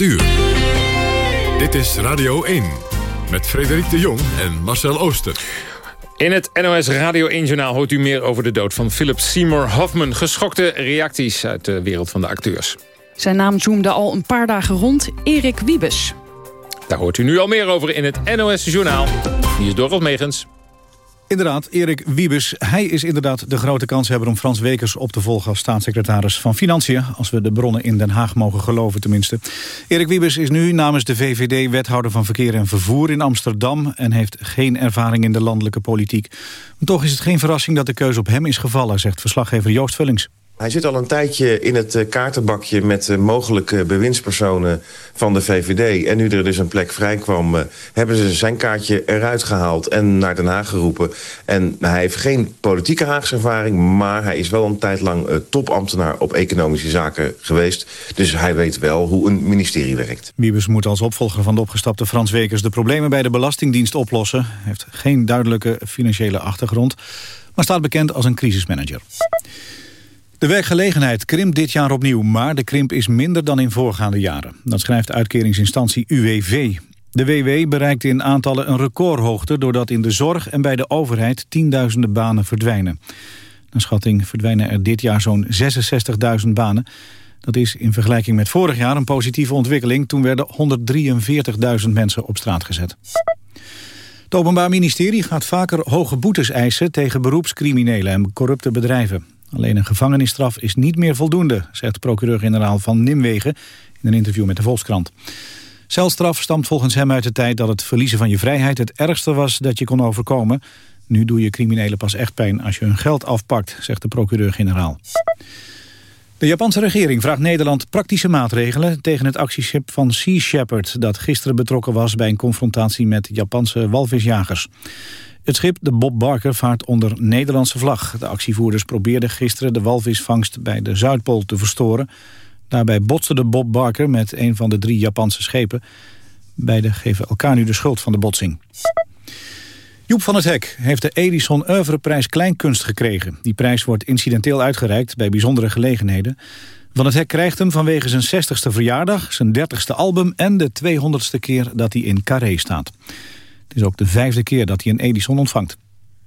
8 uur. Dit is Radio 1 met Frederik de Jong en Marcel Ooster. In het NOS Radio 1-journaal hoort u meer over de dood van Philip Seymour Hoffman. Geschokte reacties uit de wereld van de acteurs. Zijn naam zoomde al een paar dagen rond, Erik Wiebes. Daar hoort u nu al meer over in het NOS-journaal. Hier is Dorot Megens. Inderdaad, Erik Wiebes. Hij is inderdaad de grote kanshebber om Frans Wekers op te volgen als staatssecretaris van Financiën. Als we de bronnen in Den Haag mogen geloven tenminste. Erik Wiebes is nu namens de VVD wethouder van Verkeer en Vervoer in Amsterdam. En heeft geen ervaring in de landelijke politiek. Toch is het geen verrassing dat de keuze op hem is gevallen, zegt verslaggever Joost Vullings. Hij zit al een tijdje in het eh, kaartenbakje met eh, mogelijke bewindspersonen van de VVD. En nu er dus een plek vrij kwam, eh, hebben ze zijn kaartje eruit gehaald en naar Den Haag geroepen. En hij heeft geen politieke Haagse ervaring, maar hij is wel een tijd lang topambtenaar op economische zaken geweest. Dus hij weet wel hoe een ministerie werkt. Wiebes moet als opvolger van de opgestapte Frans Wekers de problemen bij de Belastingdienst oplossen. Hij heeft geen duidelijke financiële achtergrond, maar staat bekend als een crisismanager. De werkgelegenheid krimpt dit jaar opnieuw, maar de krimp is minder dan in voorgaande jaren. Dat schrijft uitkeringsinstantie UWV. De WW bereikt in aantallen een recordhoogte... doordat in de zorg en bij de overheid tienduizenden banen verdwijnen. Naar schatting verdwijnen er dit jaar zo'n 66.000 banen. Dat is in vergelijking met vorig jaar een positieve ontwikkeling. Toen werden 143.000 mensen op straat gezet. Het Openbaar Ministerie gaat vaker hoge boetes eisen... tegen beroepscriminelen en corrupte bedrijven. Alleen een gevangenisstraf is niet meer voldoende, zegt procureur-generaal van Nimwegen in een interview met de Volkskrant. Celstraf stamt volgens hem uit de tijd dat het verliezen van je vrijheid het ergste was dat je kon overkomen. Nu doe je criminelen pas echt pijn als je hun geld afpakt, zegt de procureur-generaal. De Japanse regering vraagt Nederland praktische maatregelen tegen het actieschip van Sea Shepherd dat gisteren betrokken was bij een confrontatie met Japanse walvisjagers. Het schip, de Bob Barker, vaart onder Nederlandse vlag. De actievoerders probeerden gisteren de walvisvangst bij de Zuidpool te verstoren. Daarbij botste de Bob Barker met een van de drie Japanse schepen. Beiden geven elkaar nu de schuld van de botsing. Joep van het Hek heeft de Edison Oeuvreprijs Kleinkunst gekregen. Die prijs wordt incidenteel uitgereikt bij bijzondere gelegenheden. Van het Hek krijgt hem vanwege zijn 60ste verjaardag, zijn 30ste album... en de 200ste keer dat hij in Carré staat. Het is ook de vijfde keer dat hij een Edison ontvangt.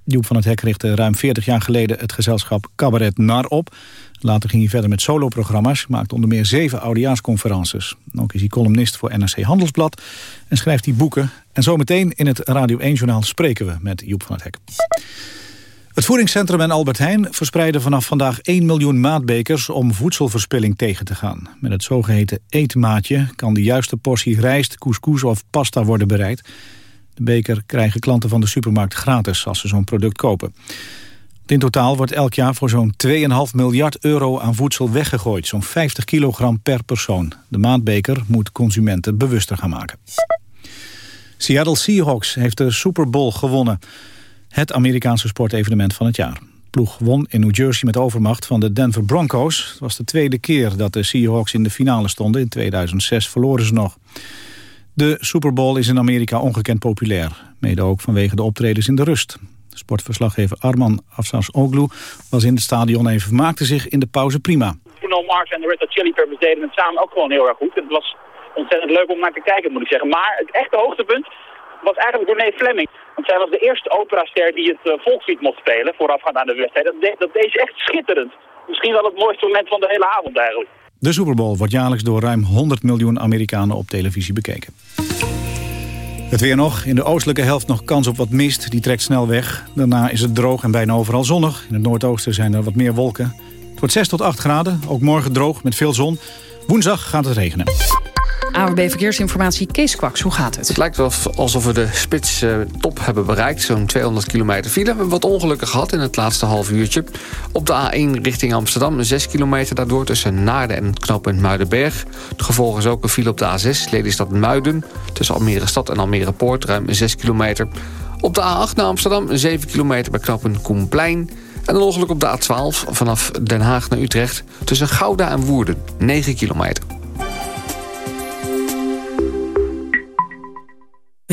Joep van het Hek richtte ruim 40 jaar geleden het gezelschap Cabaret Nar op. Later ging hij verder met soloprogramma's, maakte onder meer zeven oudejaarsconferences. Ook is hij columnist voor NRC Handelsblad en schrijft hij boeken. En zometeen in het Radio 1-journaal spreken we met Joep van het Hek. Het voedingscentrum en Albert Heijn verspreiden vanaf vandaag 1 miljoen maatbekers om voedselverspilling tegen te gaan. Met het zogeheten eetmaatje kan de juiste portie rijst, couscous of pasta worden bereid. De beker krijgen klanten van de supermarkt gratis als ze zo'n product kopen. In totaal wordt elk jaar voor zo'n 2,5 miljard euro aan voedsel weggegooid. Zo'n 50 kilogram per persoon. De maatbeker moet consumenten bewuster gaan maken. Seattle Seahawks heeft de Super Bowl gewonnen. Het Amerikaanse sportevenement van het jaar. De ploeg won in New Jersey met overmacht van de Denver Broncos. Het was de tweede keer dat de Seahawks in de finale stonden. In 2006 verloren ze nog. De Super Bowl is in Amerika ongekend populair. Mede ook vanwege de optredens in de rust. Sportverslaggever Arman Afsas Oglu was in het stadion en vermaakte zich in de pauze prima. Bruno Mars en de Red Chili Peppers deden het samen ook gewoon heel erg goed. Het was ontzettend leuk om naar te kijken, moet ik zeggen. Maar het echte hoogtepunt was eigenlijk René Fleming. Want zij was de eerste operaster die het uh, volkslied mocht spelen voorafgaand aan de wedstrijd. Dat, dat deed ze echt schitterend. Misschien wel het mooiste moment van de hele avond eigenlijk. De Super Bowl wordt jaarlijks door ruim 100 miljoen Amerikanen op televisie bekeken. Het weer nog. In de oostelijke helft nog kans op wat mist. Die trekt snel weg. Daarna is het droog en bijna overal zonnig. In het noordoosten zijn er wat meer wolken. Het wordt 6 tot 8 graden. Ook morgen droog met veel zon. Woensdag gaat het regenen. AWB Verkeersinformatie, Kees Kwaks, hoe gaat het? Het lijkt wel alsof we de spits uh, top hebben bereikt. Zo'n 200 kilometer file. We hebben wat ongelukken gehad in het laatste half uurtje. Op de A1 richting Amsterdam, 6 kilometer daardoor... tussen Naarden en het knooppunt Muidenberg. Het gevolg is ook een file op de A6, Lelystad Muiden... tussen Almere Stad en Almere Poort, ruim 6 kilometer. Op de A8 naar Amsterdam, 7 kilometer bij knooppunt Koenplein... En een ongeluk op de A12 vanaf Den Haag naar Utrecht... tussen Gouda en Woerden, 9 kilometer.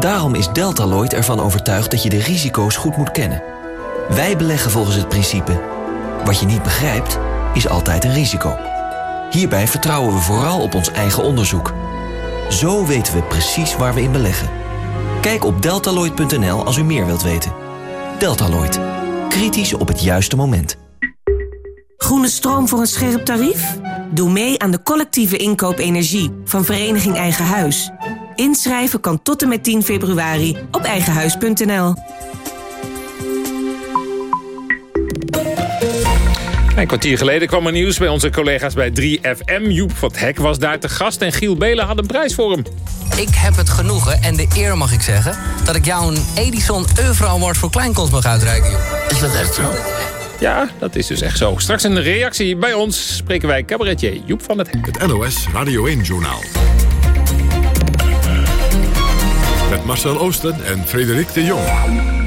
Daarom is Deltaloid ervan overtuigd dat je de risico's goed moet kennen. Wij beleggen volgens het principe... wat je niet begrijpt, is altijd een risico. Hierbij vertrouwen we vooral op ons eigen onderzoek. Zo weten we precies waar we in beleggen. Kijk op deltaloid.nl als u meer wilt weten. Deltaloid. Kritisch op het juiste moment. Groene stroom voor een scherp tarief? Doe mee aan de collectieve inkoop energie van Vereniging Eigen Huis. Inschrijven kan tot en met 10 februari op eigenhuis.nl. Een kwartier geleden kwam er nieuws bij onze collega's bij 3FM. Joep van het Hek was daar te gast en Giel Belen had een prijs voor hem. Ik heb het genoegen en de eer mag ik zeggen... dat ik jou een Edison Euro Award voor kleinkunst mag uitreiken. Joep. Is dat echt zo? Ja, dat is dus echt zo. Straks een reactie bij ons spreken wij cabaretier Joep van het Hek. Het NOS Radio 1-journaal. Met Marcel Oosten en Frederik de Jong.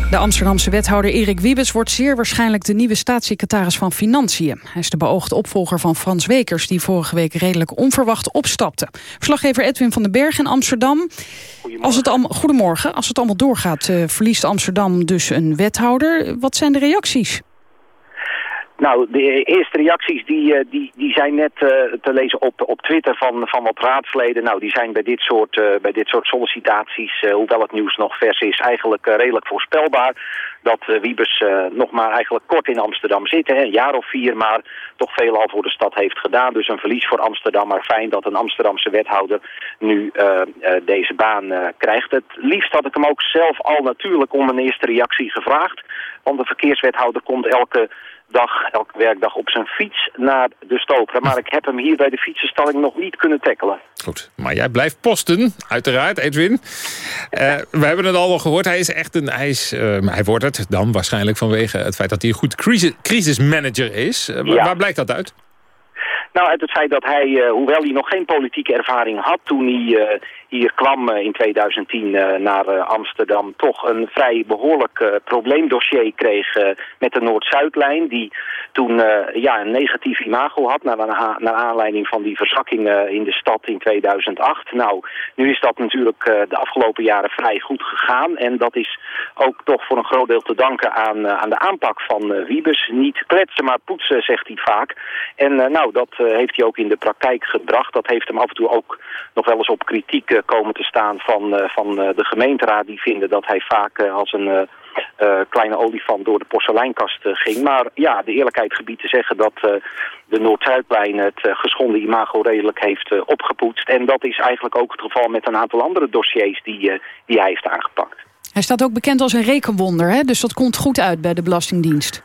De Amsterdamse wethouder Erik Wiebes wordt zeer waarschijnlijk de nieuwe staatssecretaris van Financiën. Hij is de beoogde opvolger van Frans Wekers, die vorige week redelijk onverwacht opstapte. Verslaggever Edwin van den Berg in Amsterdam. Als het allemaal, goedemorgen. Als het allemaal doorgaat, uh, verliest Amsterdam dus een wethouder. Wat zijn de reacties? Nou, de eerste reacties die, die, die zijn net uh, te lezen op, op Twitter van, van wat raadsleden. Nou, die zijn bij dit soort, uh, bij dit soort sollicitaties, hoewel het nieuws nog vers is, eigenlijk redelijk voorspelbaar. Dat Wiebes nog maar eigenlijk kort in Amsterdam zit, hè, een jaar of vier, maar toch veel al voor de stad heeft gedaan. Dus een verlies voor Amsterdam, maar fijn dat een Amsterdamse wethouder nu deze baan krijgt. Het liefst had ik hem ook zelf al natuurlijk om een eerste reactie gevraagd. Want de verkeerswethouder komt elke dag, elke werkdag op zijn fiets naar de stoper. Maar ik heb hem hier bij de fietsenstalling nog niet kunnen tackelen. Goed, maar jij blijft posten, uiteraard, Edwin. Uh, we hebben het al wel gehoord, hij is echt een... Hij, is, uh, hij wordt het dan waarschijnlijk vanwege het feit dat hij een goed crisis, crisismanager is. Uh, ja. Waar blijkt dat uit? Nou, uit het feit dat hij, uh, hoewel hij nog geen politieke ervaring had toen hij uh, hier kwam uh, in 2010 naar Amsterdam, toch een vrij behoorlijk probleemdossier kreeg met de Noord-Zuidlijn. Die toen ja, een negatief imago had naar, naar aanleiding van die verzakkingen in de stad in 2008. Nou, nu is dat natuurlijk de afgelopen jaren vrij goed gegaan. En dat is ook toch voor een groot deel te danken aan, aan de aanpak van Wiebes. Niet kletsen, maar poetsen, zegt hij vaak. En nou, dat heeft hij ook in de praktijk gebracht. Dat heeft hem af en toe ook nog wel eens op kritiek komen te staan van, van de gemeenteraad. Die vinden dat hij vaak als een kleine olifant door de porseleinkast ging. Maar ja, de eerlijkheid gebied te zeggen dat de Noord-Zuidlijn het geschonden imago redelijk heeft opgepoetst. En dat is eigenlijk ook het geval met een aantal andere dossiers die, die hij heeft aangepakt. Hij staat ook bekend als een rekenwonder, hè? dus dat komt goed uit bij de Belastingdienst.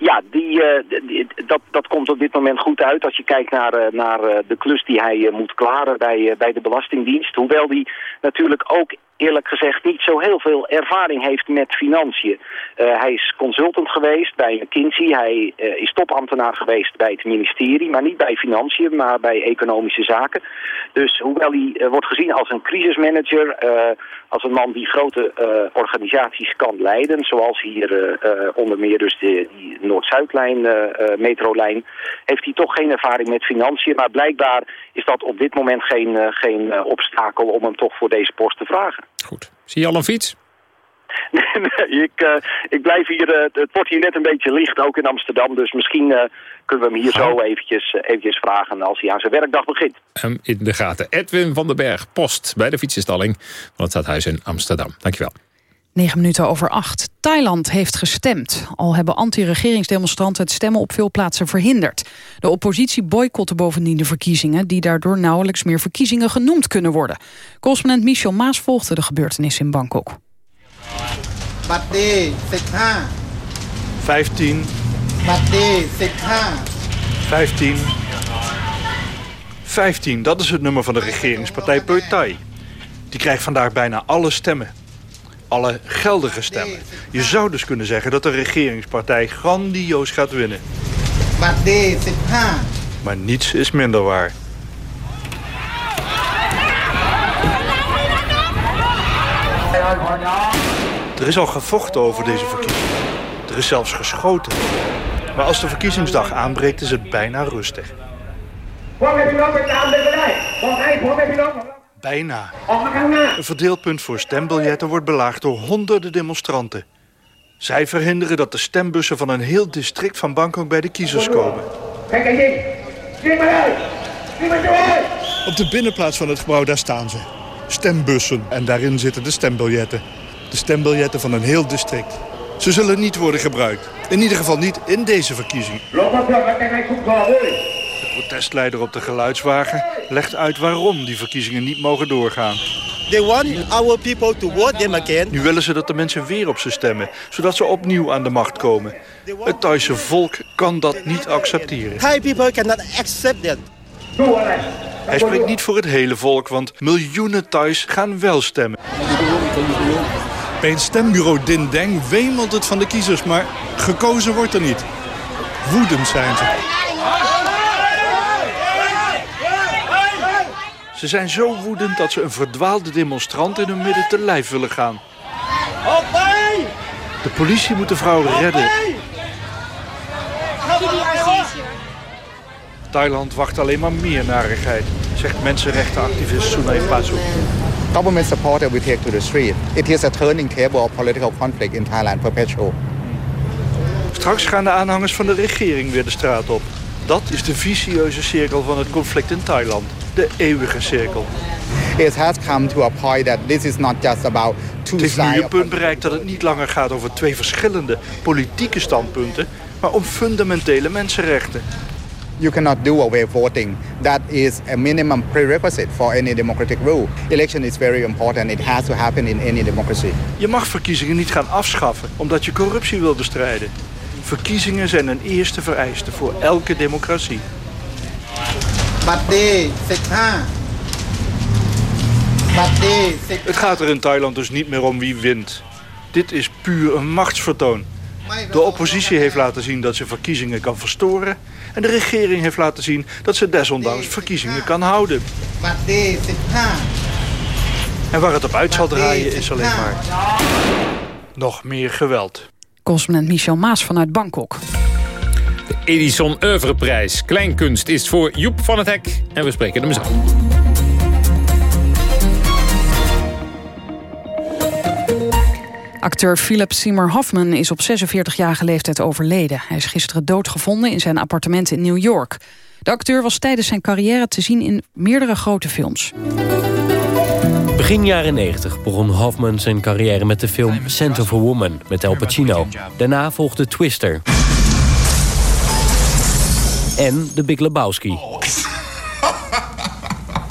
Ja, die, uh, die, dat, dat komt op dit moment goed uit als je kijkt naar, uh, naar uh, de klus die hij moet klaren bij, bij de Belastingdienst. Hoewel die natuurlijk ook eerlijk gezegd niet zo heel veel ervaring heeft met financiën. Uh, hij is consultant geweest bij McKinsey. Hij uh, is topambtenaar geweest bij het ministerie. Maar niet bij financiën, maar bij economische zaken. Dus hoewel hij uh, wordt gezien als een crisismanager... als een man die grote organisaties kan leiden... zoals hier onder meer dus de, die Noord-Zuidlijn, metrolijn... heeft hij toch geen ervaring met financiën. Maar blijkbaar is dat op dit moment geen, geen obstakel om hem toch voor deze post te vragen. Goed. Zie je al een fiets? nee, ik, uh, ik blijf hier, uh, het wordt hier net een beetje licht, ook in Amsterdam. Dus misschien uh, kunnen we hem hier zo eventjes, eventjes vragen als hij aan zijn werkdag begint. Um, in de gaten. Edwin van den Berg, post bij de fietsenstalling van het stadhuis in Amsterdam. Dankjewel. 9 minuten over acht. Thailand heeft gestemd. Al hebben anti-regeringsdemonstranten het stemmen op veel plaatsen verhinderd. De oppositie boycotte bovendien de verkiezingen... die daardoor nauwelijks meer verkiezingen genoemd kunnen worden. Correspondent Michel Maas volgde de gebeurtenis in Bangkok. 15. 15. 15, dat is het nummer van de regeringspartij Pheu Thai. Die krijgt vandaag bijna alle stemmen alle geldige stemmen. Je zou dus kunnen zeggen dat de regeringspartij grandioos gaat winnen. Maar niets is minder waar. Er is al gevochten over deze verkiezingen. Er is zelfs geschoten. Maar als de verkiezingsdag aanbreekt is het bijna rustig. Bijna. Een verdeelpunt voor stembiljetten wordt belaagd door honderden demonstranten. Zij verhinderen dat de stembussen van een heel district van Bangkok bij de kiezers komen. Op de binnenplaats van het gebouw, daar staan ze. Stembussen. En daarin zitten de stembiljetten. De stembiljetten van een heel district. Ze zullen niet worden gebruikt. In ieder geval niet in deze verkiezing. Protestleider op de geluidswagen legt uit waarom die verkiezingen niet mogen doorgaan. They want our people to vote them again. Nu willen ze dat de mensen weer op ze stemmen, zodat ze opnieuw aan de macht komen. Het Thaise volk kan dat niet accepteren. Thai people cannot accept that. Hij spreekt niet voor het hele volk, want miljoenen Thais gaan wel stemmen. Bij het stembureau Dindeng wemelt het van de kiezers, maar gekozen wordt er niet. Woedend zijn ze. Ze zijn zo woedend dat ze een verdwaalde demonstrant in hun midden te lijf willen gaan. De politie moet de vrouw redden. Thailand wacht alleen maar meer narigheid, zegt mensenrechtenactivist Sunay Pasu. Government supporter will take to the street. It is a turning table of political conflict in Thailand perpetual. Straks gaan de aanhangers van de regering weer de straat op. Dat is de vicieuze cirkel van het conflict in Thailand. De eeuwige cirkel. It has come to a point that this is not just about two Het heeft nu een punt bereikt dat het niet langer gaat over twee verschillende politieke standpunten, maar om fundamentele mensenrechten. You cannot do away voting. That is a minimum prerequisite for any democratic rule. Election is very important. It has to happen in any democracy. Je mag verkiezingen niet gaan afschaffen omdat je corruptie wil bestrijden. Verkiezingen zijn een eerste vereiste voor elke democratie. Het gaat er in Thailand dus niet meer om wie wint. Dit is puur een machtsvertoon. De oppositie heeft laten zien dat ze verkiezingen kan verstoren... en de regering heeft laten zien dat ze desondanks verkiezingen kan houden. En waar het op uit zal draaien is alleen maar... nog meer geweld. Correspondent Michel Maas vanuit Bangkok. Edison Oeuvreprijs. Kleinkunst is voor Joep van het Hek. En we spreken hem zo. Acteur Philip Seymour Hoffman is op 46-jarige leeftijd overleden. Hij is gisteren doodgevonden in zijn appartement in New York. De acteur was tijdens zijn carrière te zien in meerdere grote films. Begin jaren 90 begon Hoffman zijn carrière met de film of a Woman met Al Pacino. Daarna volgde Twister. En The Big Lebowski.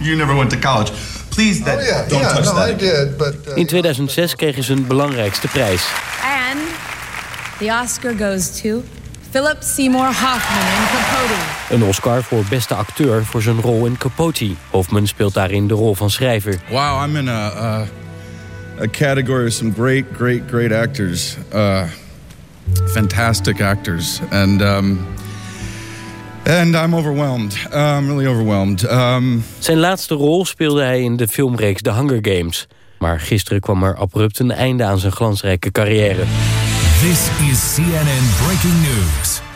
You never went to college. Please, that, Oh, yeah, don't yeah, touch no, that. I did, but uh, In 2006 kreeg hij zijn belangrijkste prijs. And the Oscar goes to Philip Seymour Hoffman in Capote. Een Oscar voor beste acteur voor zijn rol in Capote. Hoffman speelt daarin de rol van schrijver. Wow, I'm in a, a, a category of some great, great, great actors. Uh, fantastic actors. And, um, and I'm overwhelmed. Uh, I'm really overwhelmed. Um, Zijn laatste rol speelde hij in de filmreeks The Hunger Games. Maar gisteren kwam er abrupt een einde aan zijn glansrijke carrière. This is CNN Breaking News.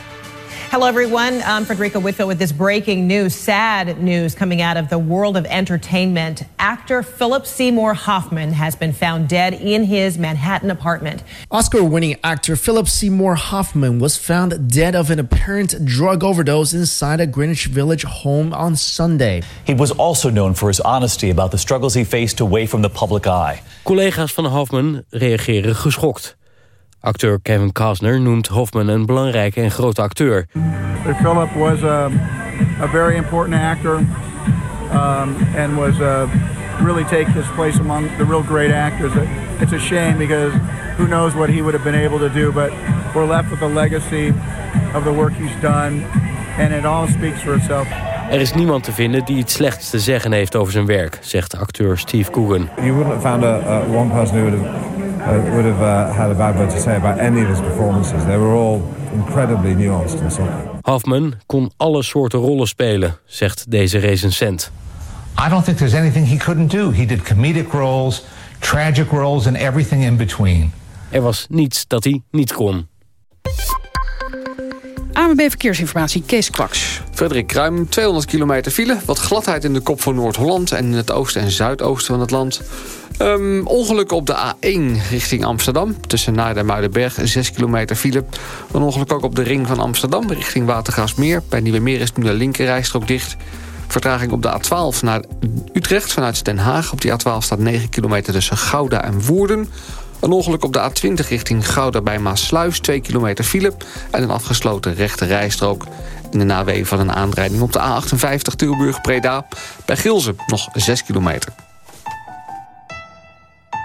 Hello, everyone. I'm Frederica Whitfield with this breaking news. Sad news coming out of the world of entertainment. Actor Philip Seymour Hoffman has been found dead in his Manhattan apartment. Oscar winning actor Philip Seymour Hoffman was found dead of an apparent drug overdose inside a Greenwich Village home on Sunday. He was also known for his honesty about the struggles he faced away from the public eye. Collega's van Hoffman reageren geschokt. Acteur Kevin Costner noemt Hoffman een belangrijke en grote acteur. Philip was a, a very important actor um, and was uh, really take his place among the real great actors. It's a shame because who knows what he would have been able to do, but we're left with a legacy of the work he's done, and it all speaks for itself. Er is niemand te vinden die iets slechts te zeggen heeft over zijn werk, zegt acteur Steve Coogan. You wouldn't have found a, a one person who would have, uh, would have uh, had a bad word to say about any of his performances. They were all incredibly nuanced and so Hoffman kon alle soorten rollen spelen, zegt deze recensent. I don't think there's anything he couldn't do. He did comedic roles, tragic roles and everything in between. Er was niets dat hij niet kon. AMB Verkeersinformatie, Kees Kwaks. Frederik Kruim, 200 kilometer file. Wat gladheid in de kop van Noord-Holland en in het oosten en zuidoosten van het land. Um, ongeluk op de A1 richting Amsterdam. Tussen Naarden en Muidenberg, 6 kilometer file. Een ongeluk ook op de ring van Amsterdam richting Watergraafsmeer. Bij Nieuwemeer is nu de linkerrijstrook dicht. Vertraging op de A12 naar Utrecht vanuit Den Haag. Op die A12 staat 9 kilometer tussen Gouda en Woerden. Een ongeluk op de A20 richting Gouda bij Maasluis. 2 kilometer file en een afgesloten rechte rijstrook. In de nawee van een aanrijding op de A58 Tilburg-Preda. Bij Gilze nog 6 kilometer.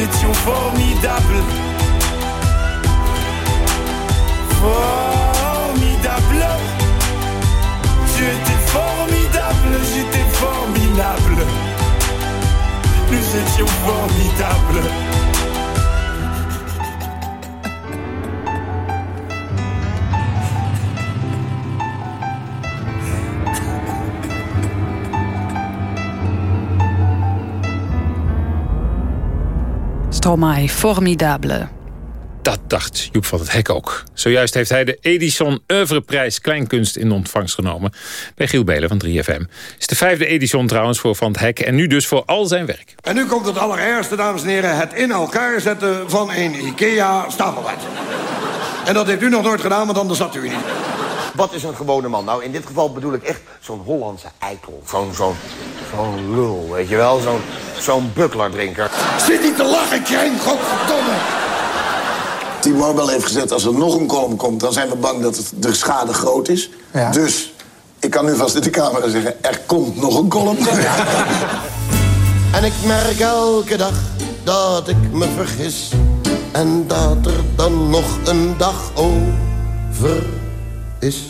Étions formidables. Formidable. Stromae, formidable. Dat dacht Joep van het Hek ook. Zojuist heeft hij de Edison Oeuvreprijs Kleinkunst in ontvangst genomen... bij Giel Belen van 3FM. is de vijfde Edison trouwens voor Van het Hek... en nu dus voor al zijn werk. En nu komt het allerergste, dames en heren... het in elkaar zetten van een IKEA-stapelbed. en dat heeft u nog nooit gedaan, want anders zat u niet. Wat is een gewone man? Nou, in dit geval bedoel ik echt zo'n Hollandse eikel. Zo'n zo'n zo'n lul, weet je wel? Zo'n zo'n buckler-drinker. Zit niet te lachen, Krijn, godverdomme! T-Mobile heeft gezet, als er nog een kolom komt... dan zijn we bang dat het, de schade groot is. Ja. Dus ik kan nu vast in de camera zeggen... er komt nog een kolom. En ik merk elke dag dat ik me vergis. En dat er dan nog een dag over is.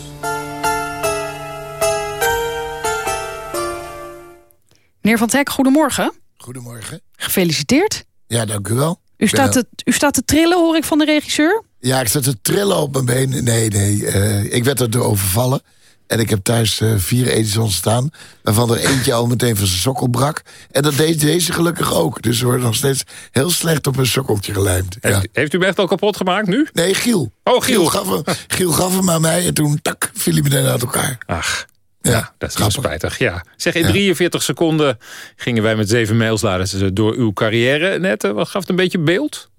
Meneer Van Teck, goedemorgen. Goedemorgen. Gefeliciteerd. Ja, dank u wel. U staat, te, u staat te trillen, hoor ik van de regisseur. Ja, ik sta te trillen op mijn benen. Nee, nee. Uh, ik werd er overvallen. En ik heb thuis uh, vier Edisons staan. Waarvan er eentje al meteen van zijn sokkel brak. En dat deed deze gelukkig ook. Dus we worden nog steeds heel slecht op een sokkeltje gelijmd. Heeft, heeft, u hem echt al kapot gemaakt nu? Nee, Giel. Oh, Giel. Giel gaf hem, Giel gaf hem aan mij en toen tak, viel hij meteen uit elkaar. Ach. Ja, dat is wel spijtig. Ja. Zeg, in 43 seconden gingen wij met zeven mails laden door uw carrière net. Wat gaf het een beetje beeld?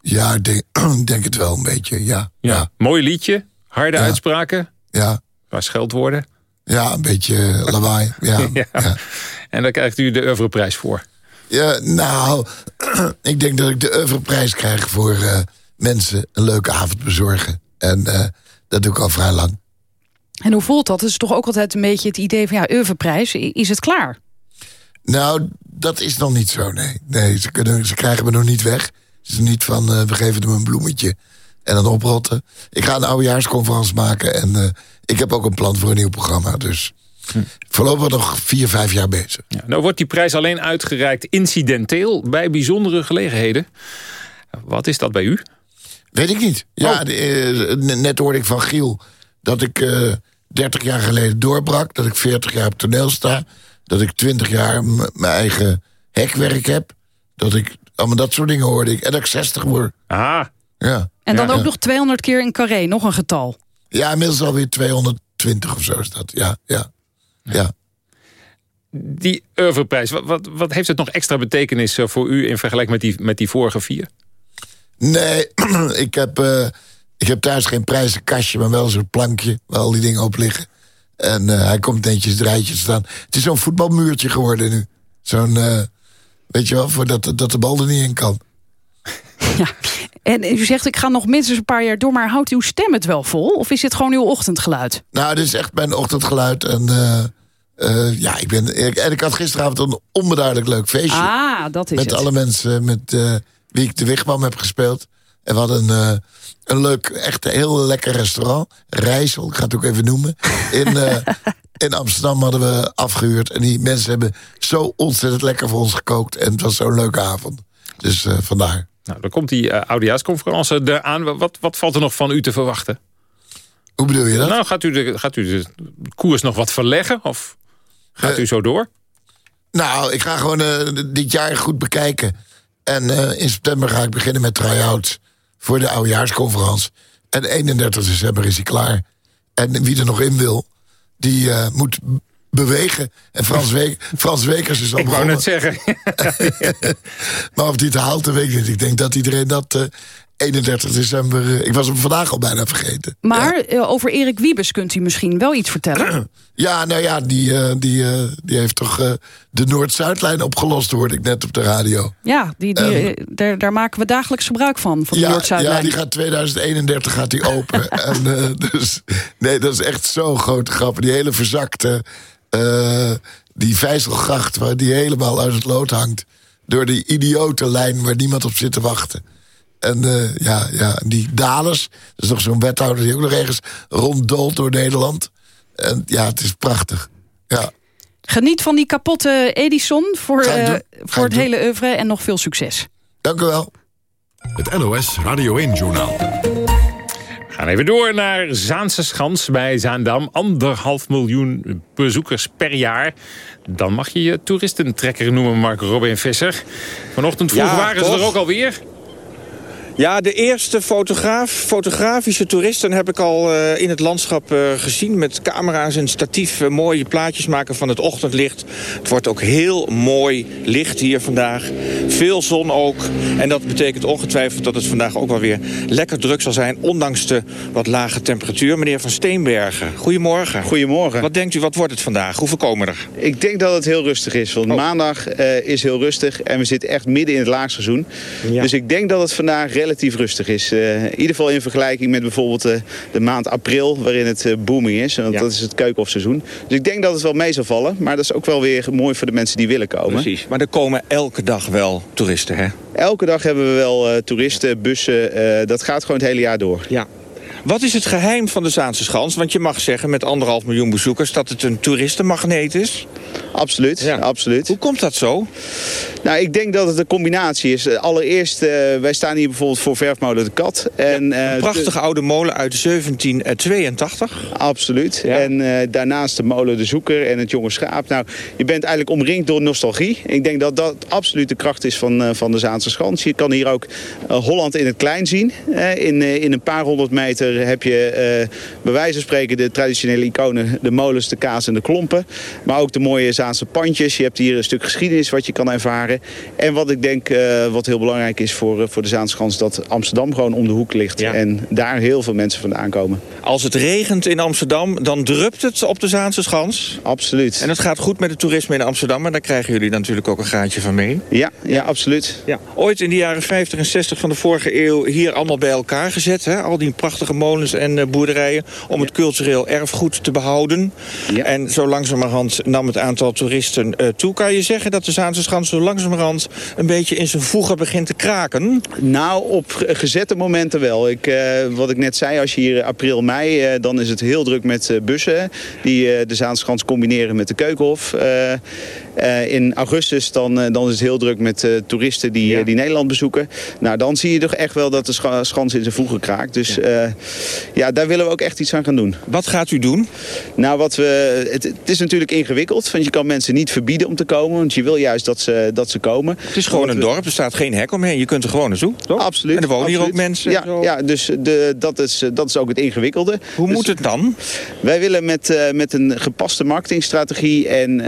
Ja, ik denk, denk het wel een beetje, ja. ja. Mooi liedje, harde uitspraken. Ja. Waar scheldwoorden. Ja, een beetje lawaai. ja. ja. En daar krijgt u de oeuvreprijs voor. Ja, nou, ik denk dat ik de oeuvreprijs krijg voor uh, mensen een leuke avond bezorgen. En uh, dat doe ik al vrij lang. En hoe voelt dat? Dat is toch ook altijd een beetje het idee van... ja, oeuvreprijs, is het klaar? Nou, dat is nog niet zo, nee. Nee, ze, kunnen, ze krijgen me nog niet weg. Het is niet van, uh, we geven hem een bloemetje en dan oprotten. Ik ga een oudejaarsconferentie maken... en uh, ik heb ook een plan voor een nieuw programma. Dus hm. voorlopig nog vier, vijf jaar bezig. Ja, nou wordt die prijs alleen uitgereikt incidenteel... bij bijzondere gelegenheden. Wat is dat bij u? Weet ik niet. Ja, oh. de, uh, net hoorde ik van Giel dat ik 30 jaar geleden doorbrak. Dat ik 40 jaar op toneel sta. Dat ik 20 jaar mijn eigen hekwerk heb. Dat ik allemaal dat soort dingen hoorde ik. En dat ik 60 word. Ah. Ja. En dan ja, ook nog 200 keer in carré, nog een getal. Ja, inmiddels alweer 220 of zo is dat. Ja, ja, ja. Die Oeuvreprijs, wat, wat, wat heeft het nog extra betekenis eh, voor u... in vergelijking met die, met die vorige vier? Nee, ik heb... Uh, ik heb thuis geen prijzenkastje, maar wel zo'n plankje waar al die dingen op liggen. En uh, hij komt netjes rijtjes staan. Het is zo'n voetbalmuurtje geworden nu. Zo'n, uh, weet je wel, voordat dat de bal er niet in kan. Ja, en u zegt ik ga nog minstens een paar jaar door... maar houdt uw stem het wel vol? Of is dit gewoon uw ochtendgeluid? Nou, dit is echt mijn ochtendgeluid. En uh, ja, ik ben... En ik had gisteravond een onbeduidelijk leuk feestje. Ah, dat is met het. alle mensen met wie ik de Wigwam heb gespeeld. En we hadden een, uh, een leuk, echt heel lekker restaurant. Rijssel, ik ga het ook even noemen. In, in Amsterdam hadden we afgehuurd. En die mensen hebben zo ontzettend lekker voor ons gekookt. En het was zo'n leuke avond. Dus vandaar. Nou, dan komt die uh, oudejaarsconferentie eraan. Wat, wat valt er nog van u te verwachten? Hoe bedoel je dat? Nou, gaat u de, gaat u de koers nog wat verleggen? Of gaat u zo door? Nou, ik ga gewoon dit jaar goed bekijken. En in september ga ik beginnen met try-outs voor de oudejaarsconferentie. En 31 december is hij klaar. En wie er nog in wil, die uh, moet bewegen. En Frans, Frans Wekers is al Ik wou net zeggen. maar of die het haalt, weet ik niet. Ik denk dat iedereen dat... Uh, 31 december. Uh, ik was hem vandaag al bijna vergeten. Maar ja. over Erik Wiebes kunt u misschien wel iets vertellen? ja, nou ja, die, uh, die, uh, die heeft toch de Noord-Zuidlijn opgelost, hoorde ik net op de radio. Ja, die, die, um, daar, daar, maken we dagelijks gebruik van, van ja, de Noord-Zuidlijn. Ja, die gaat 2031 gaat die open. en, dus, nee, dat is echt zo'n grote grap. Die hele verzakte, die Vijzelgracht, waar die helemaal uit het lood hangt. Door die idiote lijn waar niemand op zit te wachten. En uh, ja, ja, die Dalers, dat is nog zo'n wethouder die ook nog ergens ronddoolt door Nederland. En ja, het is prachtig. Ja. Geniet van die kapotte Edison voor, uh, voor het doen. hele oeuvre en nog veel succes. Dank u wel. Het NOS Radio 1-journaal. We gaan even door naar Zaanse Schans bij Zaandam. Anderhalf miljoen bezoekers per jaar. Dan mag je je toeristentrekker noemen, Mark Robin Visser. Vanochtend vroeg ja, waren toch? ze er ook alweer. Ja, de eerste fotograaf, fotografische toeristen heb ik al uh, in het landschap uh, gezien. Met camera's en statief uh, mooie plaatjes maken van het ochtendlicht. Het wordt ook heel mooi licht hier vandaag. Veel zon ook. En dat betekent ongetwijfeld dat het vandaag ook wel weer lekker druk zal zijn. Ondanks de wat lage temperatuur. Meneer Van Steenbergen, goedemorgen. Goedemorgen. Wat denkt u, wat wordt het vandaag? Hoeveel komen er? Ik denk dat het heel rustig is. Want oh. maandag is heel rustig. En we zitten echt midden in het laagseizoen. Ja. Dus ik denk dat het vandaag relatief relatief rustig is. in ieder geval in vergelijking met bijvoorbeeld de maand april... waarin het booming is, want dat is het keukenhofseizoen. Dus ik denk dat het wel mee zal vallen. Maar dat is ook wel weer mooi voor de mensen die willen komen. Precies, maar er komen elke dag wel toeristen, hè? Elke dag hebben we wel toeristen, bussen. dat gaat gewoon het hele jaar door. Ja, wat is het geheim van de Zaanse Schans? Want je mag zeggen met anderhalf miljoen bezoekers... dat het een toeristenmagneet is. Absoluut, ja. absoluut. Hoe komt dat zo? Nou, ik denk dat het een combinatie is. Allereerst, uh, wij staan hier bijvoorbeeld voor verfmolen De Kat. En, ja, een eh, prachtige oude molen uit 1782. Absoluut. En daarnaast de molen De Zoeker en het Jonge Schaap. Nou, je bent eigenlijk omringd door nostalgie. Ik denk dat dat absoluut de kracht is van, van de Zaanse Schans. Je kan hier ook Holland in het klein zien. in, in een paar honderd meter heb je bij wijze van spreken de traditionele iconen. De molens, de kaas en de klompen. Maar ook de mooie Zaanse pandjes. Je hebt hier een stuk geschiedenis wat je kan ervaren. En wat ik denk uh, wat heel belangrijk is voor, uh, voor de Zaanse Schans... dat Amsterdam gewoon om de hoek ligt. Ja. En daar heel veel mensen vandaan komen. Als het regent in Amsterdam, dan drupt het op de Zaanse Schans? Absoluut. En het gaat goed met het toerisme in Amsterdam... maar daar krijgen jullie natuurlijk ook een graadje van mee. Ja, ja, absoluut. Ja. Ooit in de jaren 50 en 60 van de vorige eeuw... hier allemaal bij elkaar gezet. Hè? Al die prachtige molens en uh, boerderijen... om het cultureel erfgoed te behouden. Ja. En zo langzamerhand nam het aantal toeristen uh, toe. Kan je zeggen dat de Zaanse Schans zo langzamerhand... een beetje in zijn voegen begint te kraken? Nou, op gezette momenten wel. Ik, uh, wat ik net zei, als je hier april, mei... dan is het heel druk met bussen... die de Zaanse Schans combineren met de Keukenhof... In augustus dan, dan is het heel druk met toeristen die, ja. die Nederland bezoeken. Nou, dan zie je toch echt wel dat de schans in zijn voegen kraakt. Dus ja. ja. daar willen we ook echt iets aan gaan doen. Wat gaat u doen? Nou, wat we, het, het, is natuurlijk ingewikkeld. Want je kan mensen niet verbieden om te komen. Want je wil juist dat ze, dat ze komen. Het is gewoon een dorp. Er staat geen hek omheen. Je kunt er gewoon naartoe, toch? Absoluut. En er wonen absoluut. hier ook mensen. Ja, ja dus de, dat, is, dat is ook het ingewikkelde. Hoe dus, moet het dan? Wij willen met, met een gepaste marketingstrategie en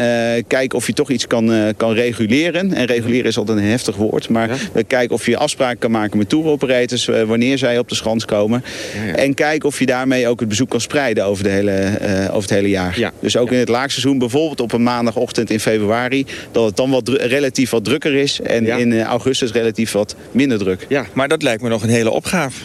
kijken of je toch iets kan, uh, kan reguleren. En reguleren is altijd een heftig woord. Maar ja. we kijken of je afspraken kan maken met touroperators... Uh, wanneer zij op de schans komen. Ja, ja. En kijken of je daarmee ook het bezoek kan spreiden over, de hele, uh, over het hele jaar. Dus ook in het laagseizoen, bijvoorbeeld op een maandagochtend in februari... dat het dan wat relatief wat drukker is. En in augustus relatief wat minder druk. Ja, maar dat lijkt me nog een hele opgave.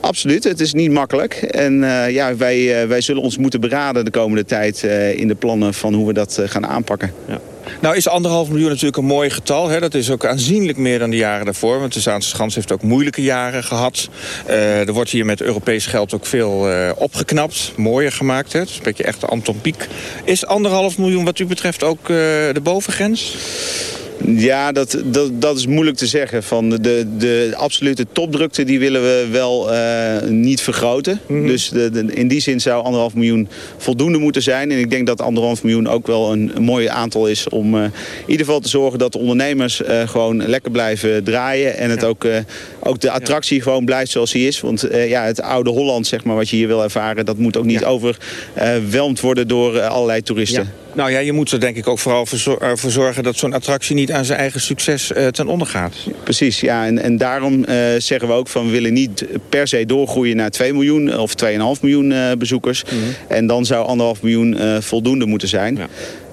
Absoluut, het is niet makkelijk. En ja, wij, wij zullen ons moeten beraden de komende tijd... in de plannen van hoe we dat gaan aanpakken. Ja. Nou is anderhalf miljoen natuurlijk een mooi getal. Hè? Dat is ook aanzienlijk meer dan de jaren daarvoor. Want de Zaanse Schans heeft ook moeilijke jaren gehad. Uh, er wordt hier met Europees geld ook veel uh, opgeknapt. Mooier gemaakt. Het is een beetje echt Anton Pieck. Is anderhalf miljoen wat u betreft ook uh, de bovengrens? Ja, dat, dat, dat is moeilijk te zeggen. Van de, de absolute topdrukte die willen we wel uh, niet vergroten. Mm -hmm. Dus de, de, in die zin zou anderhalf miljoen voldoende moeten zijn. En ik denk dat anderhalf miljoen ook wel een, een mooi aantal is... om uh, in ieder geval te zorgen dat de ondernemers uh, gewoon lekker blijven draaien. En het ja. ook, ook de attractie gewoon blijft zoals die is. Want ja, het oude Holland, zeg maar, wat je hier wil ervaren... dat moet ook niet overweldigd worden door allerlei toeristen. Nou ja, je moet er denk ik ook vooral voor zorgen dat zo'n attractie niet aan zijn eigen succes uh, ten onder gaat. Precies, ja. En, en daarom uh, zeggen we ook van we willen niet per se doorgroeien naar 2 miljoen of 2,5 miljoen uh, bezoekers. Mm -hmm. En dan zou 1,5 miljoen voldoende moeten zijn.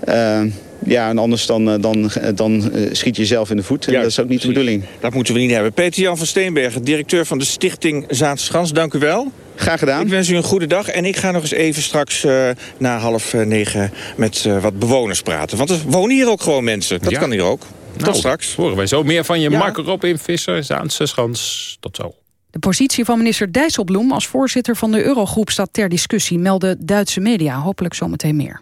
Ja. Ja, en anders dan, dan, dan schiet je jezelf in de voet. En ja, dat is ook niet precies. de bedoeling. Dat moeten we niet hebben. Peter-Jan van Steenbergen, directeur van de stichting Zaanse Schans. Dank u wel. Graag gedaan. Ik wens u een goede dag. En ik ga nog eens even straks uh, na half negen met uh, wat bewoners praten. Want er wonen hier ook gewoon mensen. Dat ja. kan hier ook. Tot nou, straks. Horen wij zo meer van je. Ja. Mark Robin Visser, Zaanse Schans. Tot zo. De positie van minister Dijsselbloem als voorzitter van de Eurogroep staat ter discussie, melden Duitse media. Hopelijk zometeen meer.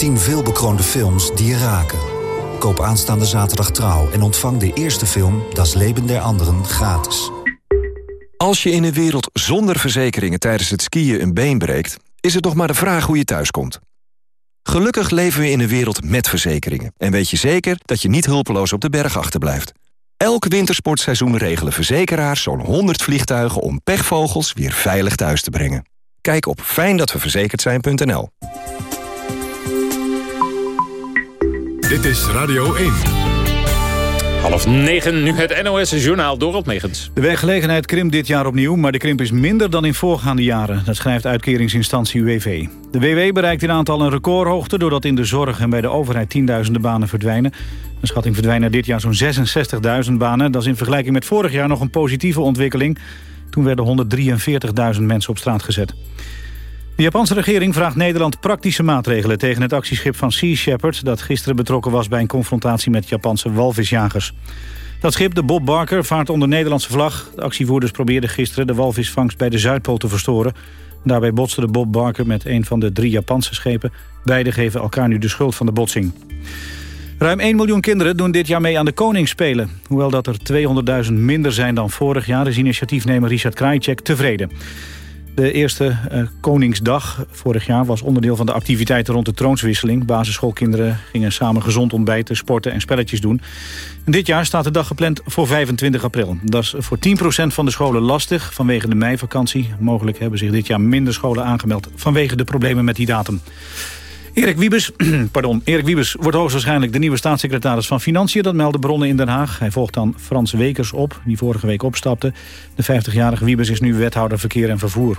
10 veelbekroonde films die je raken. Koop aanstaande zaterdag Trouw en ontvang de eerste film Das Leben der Anderen gratis. Als je in een wereld zonder verzekeringen tijdens het skiën een been breekt... is het nog maar de vraag hoe je thuiskomt. Gelukkig leven we in een wereld met verzekeringen... en weet je zeker dat je niet hulpeloos op de berg achterblijft. Elk wintersportseizoen regelen verzekeraars zo'n 100 vliegtuigen... om pechvogels weer veilig thuis te brengen. Kijk op fijndatweverzekerd Dit is Radio 1. Half negen, nu het NOS-journaal Dorot Megens. De werkgelegenheid krimpt dit jaar opnieuw, maar de krimp is minder dan in voorgaande jaren. Dat schrijft uitkeringsinstantie UWV. De WW bereikt in aantal een recordhoogte... doordat in de zorg en bij de overheid tienduizenden banen verdwijnen. De schatting verdwijnen dit jaar zo'n 66.000 banen. Dat is in vergelijking met vorig jaar nog een positieve ontwikkeling. Toen werden 143.000 mensen op straat gezet. De Japanse regering vraagt Nederland praktische maatregelen... tegen het actieschip van Sea Shepherd... dat gisteren betrokken was bij een confrontatie met Japanse walvisjagers. Dat schip, de Bob Barker, vaart onder Nederlandse vlag. De actievoerders probeerden gisteren de walvisvangst bij de Zuidpool te verstoren. Daarbij botste de Bob Barker met een van de drie Japanse schepen. Beiden geven elkaar nu de schuld van de botsing. Ruim 1 miljoen kinderen doen dit jaar mee aan de Koningsspelen. Hoewel dat er 200.000 minder zijn dan vorig jaar... is initiatiefnemer Richard Krajicek tevreden. De eerste uh, Koningsdag vorig jaar was onderdeel van de activiteiten rond de troonswisseling. Basisschoolkinderen gingen samen gezond ontbijten, sporten en spelletjes doen. En dit jaar staat de dag gepland voor 25 april. Dat is voor 10% van de scholen lastig vanwege de meivakantie. Mogelijk hebben zich dit jaar minder scholen aangemeld vanwege de problemen met die datum. Erik Wiebes, pardon, Erik Wiebes wordt hoogstwaarschijnlijk de nieuwe staatssecretaris van Financiën. Dat melden bronnen in Den Haag. Hij volgt dan Frans Wekers op, die vorige week opstapte. De 50-jarige Wiebes is nu wethouder verkeer en vervoer.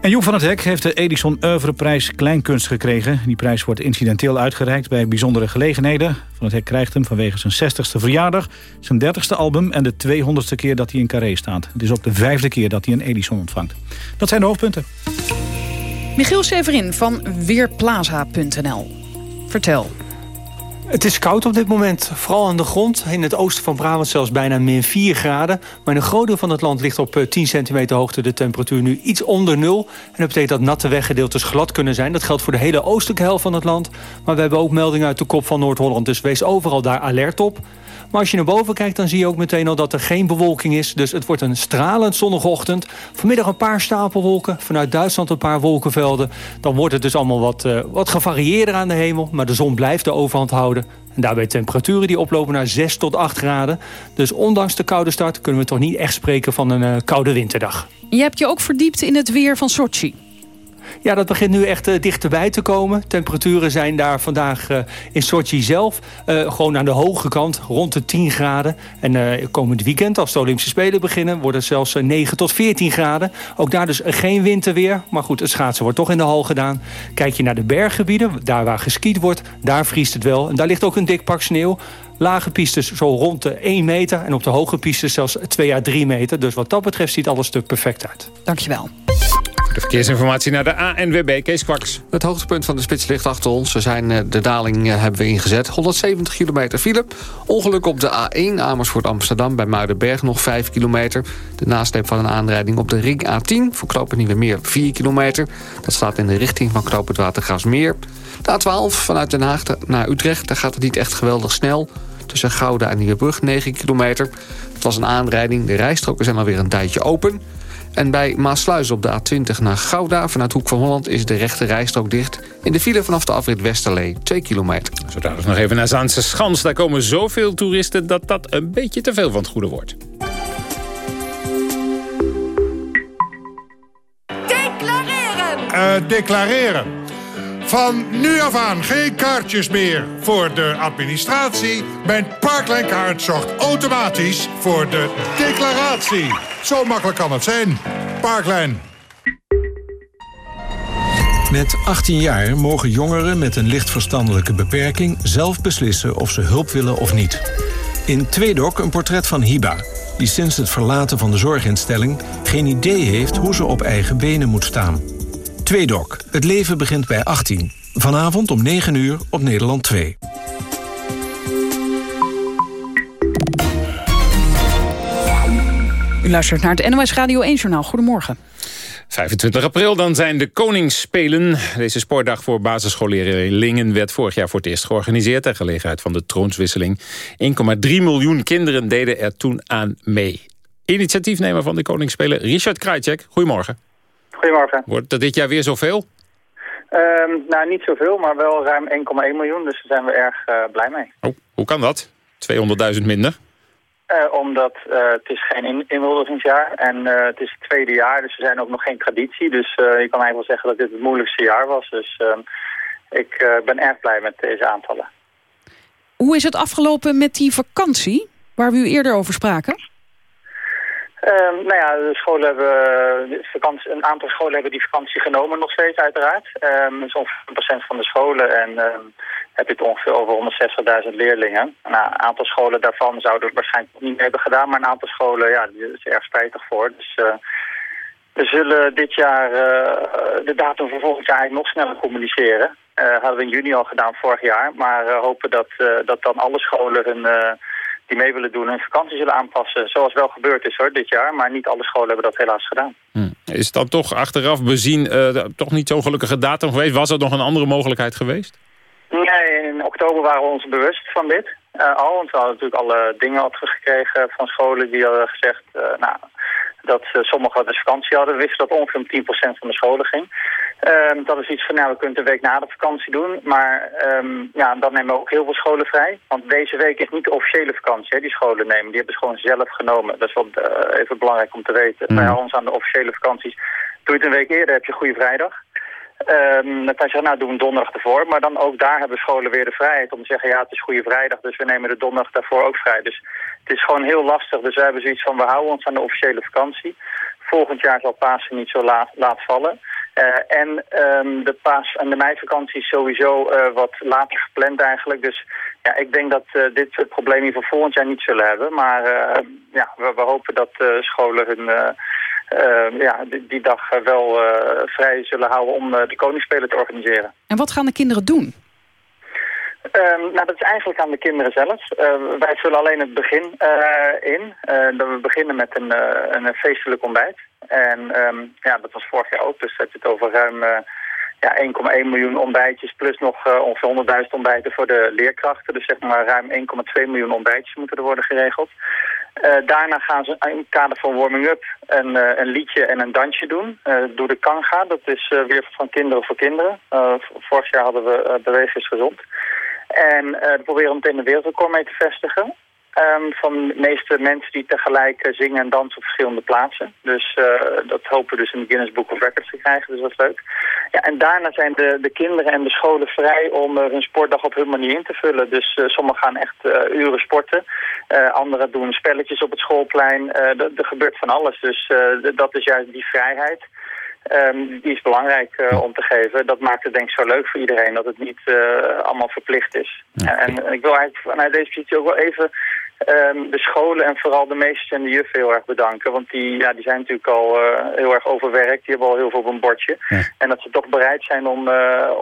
En Joep van het Hek heeft de Edison Oeuvreprijs Kleinkunst gekregen. Die prijs wordt incidenteel uitgereikt bij bijzondere gelegenheden. Van het Hek krijgt hem vanwege zijn 60ste verjaardag... zijn 30ste album en de 200ste keer dat hij in Carré staat. Het is ook de vijfde keer dat hij een Edison ontvangt. Dat zijn de hoofdpunten. Michiel Severin van Weerplaza.nl. Vertel. Het is koud op dit moment, vooral aan de grond. In het oosten van Brabant zelfs bijna min 4 graden. Maar in een groot deel van het land ligt op 10 eh, centimeter hoogte de temperatuur nu iets onder nul. En dat betekent dat natte weggedeeltes glad kunnen zijn. Dat geldt voor de hele oostelijke helft van het land. Maar we hebben ook meldingen uit de kop van Noord-Holland. Dus wees overal daar alert op. Maar als je naar boven kijkt, dan zie je ook meteen al dat er geen bewolking is. Dus het wordt een stralend zonnige ochtend. Vanmiddag een paar stapelwolken. Vanuit Duitsland een paar wolkenvelden. Dan wordt het dus allemaal wat, uh, wat gevarieerder aan de hemel. Maar de zon blijft de overhand houden. En daarbij temperaturen die oplopen naar 6 tot 8 graden. Dus ondanks de koude start kunnen we toch niet echt spreken van een uh, koude winterdag. Je hebt je ook verdiept in het weer van Sochi. Ja, dat begint nu echt uh, dichterbij te komen. Temperaturen zijn daar vandaag uh, in Sochi zelf uh, gewoon aan de hoge kant, rond de 10 graden. En komend weekend, als de Olympische Spelen beginnen, wordt het zelfs 9 tot 14 graden. Ook daar dus geen winterweer. Maar goed, het schaatsen wordt toch in de hal gedaan. Kijk je naar de berggebieden, daar waar geskiet wordt, daar vriest het wel. En daar ligt ook een dik pak sneeuw. Lage pistes zo rond de 1 meter en op de hoge pistes zelfs 2 à 3 meter. Dus wat dat betreft ziet alles stuk perfect uit. Dankjewel. Verkeersinformatie naar de ANWB, Kees Kwaks. Het hoogtepunt van de spits ligt achter ons. We zijn eh, de daling eh, hebben we ingezet. 170 kilometer file. Ongeluk op de A1 Amersfoort Amsterdam bij Muidenberg nog 5 kilometer. De nasleep van een aanrijding op de ring A10 voor knooppunt meer 4 kilometer. Dat staat in de richting van knooppunt Watergraafsmeer. De A12 vanuit Den Haag naar Utrecht, daar gaat het niet echt geweldig snel. Tussen Gouda en Nieuwebrug 9 kilometer. Het was een aanrijding, de rijstroken zijn alweer een tijdje open... En bij Maasluis op de A20 naar Gouda vanuit Hoek van Holland... is de rechte rijstrook dicht. In de file vanaf de afrit Westerlee, 2 kilometer. Zo dadelijk nog even naar Zaanse Schans. Daar komen zoveel toeristen dat dat een beetje te veel van het goede wordt. Declareren! Uh, declareren. Van nu af aan geen kaartjes meer voor de administratie. Mijn Parkline kaart zorgt automatisch voor de declaratie. Zo makkelijk kan het zijn. Parklijn. Met 18 jaar mogen jongeren met een licht verstandelijke beperking... zelf beslissen of ze hulp willen of niet. In Tweedok een portret van Hiba... die sinds het verlaten van de zorginstelling... geen idee heeft hoe ze op eigen benen moet staan. Tweedok, het leven begint bij 18. Vanavond om 9 uur op Nederland 2. U luistert naar het NOS Radio 1-journaal. Goedemorgen. 25 april, dan zijn de Koningsspelen. Deze sportdag voor basisschoolleerlingen werd vorig jaar voor het eerst georganiseerd... ter gelegenheid van de troonswisseling. 1,3 miljoen kinderen deden er toen aan mee. Initiatiefnemer van de Koningsspelen, Richard Krajcek. Goedemorgen. Goedemorgen. Wordt er dit jaar weer zoveel? Um, nou, niet zoveel, maar wel ruim 1,1 miljoen. Dus daar zijn we erg uh, blij mee. Oh, hoe kan dat? 200.000 minder? omdat het is geen in inwildigingsjaar en het is het tweede jaar, dus er zijn ook nog geen traditie. Dus je kan eigenlijk wel zeggen dat dit het moeilijkste jaar was. Dus ehm, ik ben erg blij met deze aantallen. Hoe is het afgelopen met die vakantie, waar we u eerder over spraken? Uh, nou ja, de scholen hebben, de vakantie, een aantal scholen hebben die vakantie genomen nog steeds uiteraard. Um, Zo'n 5% van de scholen en um, heb je het ongeveer over 160.000 leerlingen. Nou, een aantal scholen daarvan zouden het waarschijnlijk niet hebben gedaan, maar een aantal scholen, ja, daar is erg spijtig voor. Dus uh, we zullen dit jaar uh, de datum voor volgend jaar nog sneller communiceren. Hadden we in juni al gedaan vorig jaar, maar hopen dat, dat dan alle scholen hun die mee willen doen hun vakantie zullen aanpassen. Zoals wel gebeurd is hoor, dit jaar. Maar niet alle scholen hebben dat helaas gedaan. Hm. Is dan toch achteraf bezien uh, toch niet zo'n gelukkige datum geweest? Was er nog een andere mogelijkheid geweest? Nee, in oktober waren we ons bewust van dit. Uh, al, want we hadden natuurlijk alle dingen al teruggekregen van scholen die hadden gezegd... Uh, nou, dat uh, sommigen dus vakantie hadden. We wisten dat ongeveer om 10% van de scholen ging. Um, dat is iets van, nou, we kunnen het een week na de vakantie doen. Maar um, ja, dan nemen we ook heel veel scholen vrij. Want deze week is niet de officiële vakantie, hè, die scholen nemen. Die hebben ze gewoon zelf genomen. Dat is wel uh, even belangrijk om te weten. Mm. Bij ons aan de officiële vakanties doe je het een week eerder, heb je Goede Vrijdag. Um, dan kan zeggen, nou doen we donderdag ervoor. Maar dan ook daar hebben scholen weer de vrijheid om te zeggen... ja, het is Goede Vrijdag, dus we nemen de donderdag daarvoor ook vrij. Dus het is gewoon heel lastig. Dus we hebben zoiets van, we houden ons aan de officiële vakantie. Volgend jaar zal Pasen niet zo laat, laat vallen. Uh, en um, de paas- en de meivakantie is sowieso uh, wat later gepland eigenlijk. Dus ja, ik denk dat uh, dit soort problemen voor volgend jaar niet zullen hebben. Maar ja, we, we, hopen dat scholen hun, ja, die, die, dag wel vrij zullen houden om de koningsspelen te organiseren. En wat gaan de kinderen doen? Um, nou, dat is eigenlijk aan de kinderen zelf. Uh, wij vullen alleen het begin uh, in. Uh, dat we beginnen met een, een feestelijk ontbijt. En um, ja, dat was vorig jaar ook. Dus dat je het over ruim ja, 1,1 miljoen ontbijtjes... plus nog ongeveer 100.000 ontbijten voor de leerkrachten. Dus zeg maar ruim 1,2 miljoen ontbijtjes moeten er worden geregeld. Daarna gaan ze in het kader van warming-up een, een, liedje en een dansje doen. door de kanga, dat is weer van kinderen voor kinderen. vorig jaar hadden we Bewegen is Gezond. En we proberen meteen een wereldrecord mee te vestigen. Um, van de meeste mensen die tegelijk uh, zingen en dansen op verschillende plaatsen. Dus uh, dat hopen we dus in de Guinness Book of Records te krijgen, dus dat is leuk. Ja, en daarna zijn de, de kinderen en de scholen vrij om hun sportdag op hun manier in te vullen. Dus sommigen gaan echt uren sporten. anderen doen spelletjes op het schoolplein. er gebeurt van alles, dus dat is juist die vrijheid. Um, die is belangrijk uh, om te geven. Dat maakt het denk ik zo leuk voor iedereen dat het niet uh, allemaal verplicht is. Ja. En ik wil eigenlijk vanuit deze positie ook wel even um, de scholen en vooral de meesters en de juffen heel erg bedanken. Want die, ja, die zijn natuurlijk al uh, heel erg overwerkt. Die hebben al heel veel op een bordje. Ja. En dat ze toch bereid zijn om,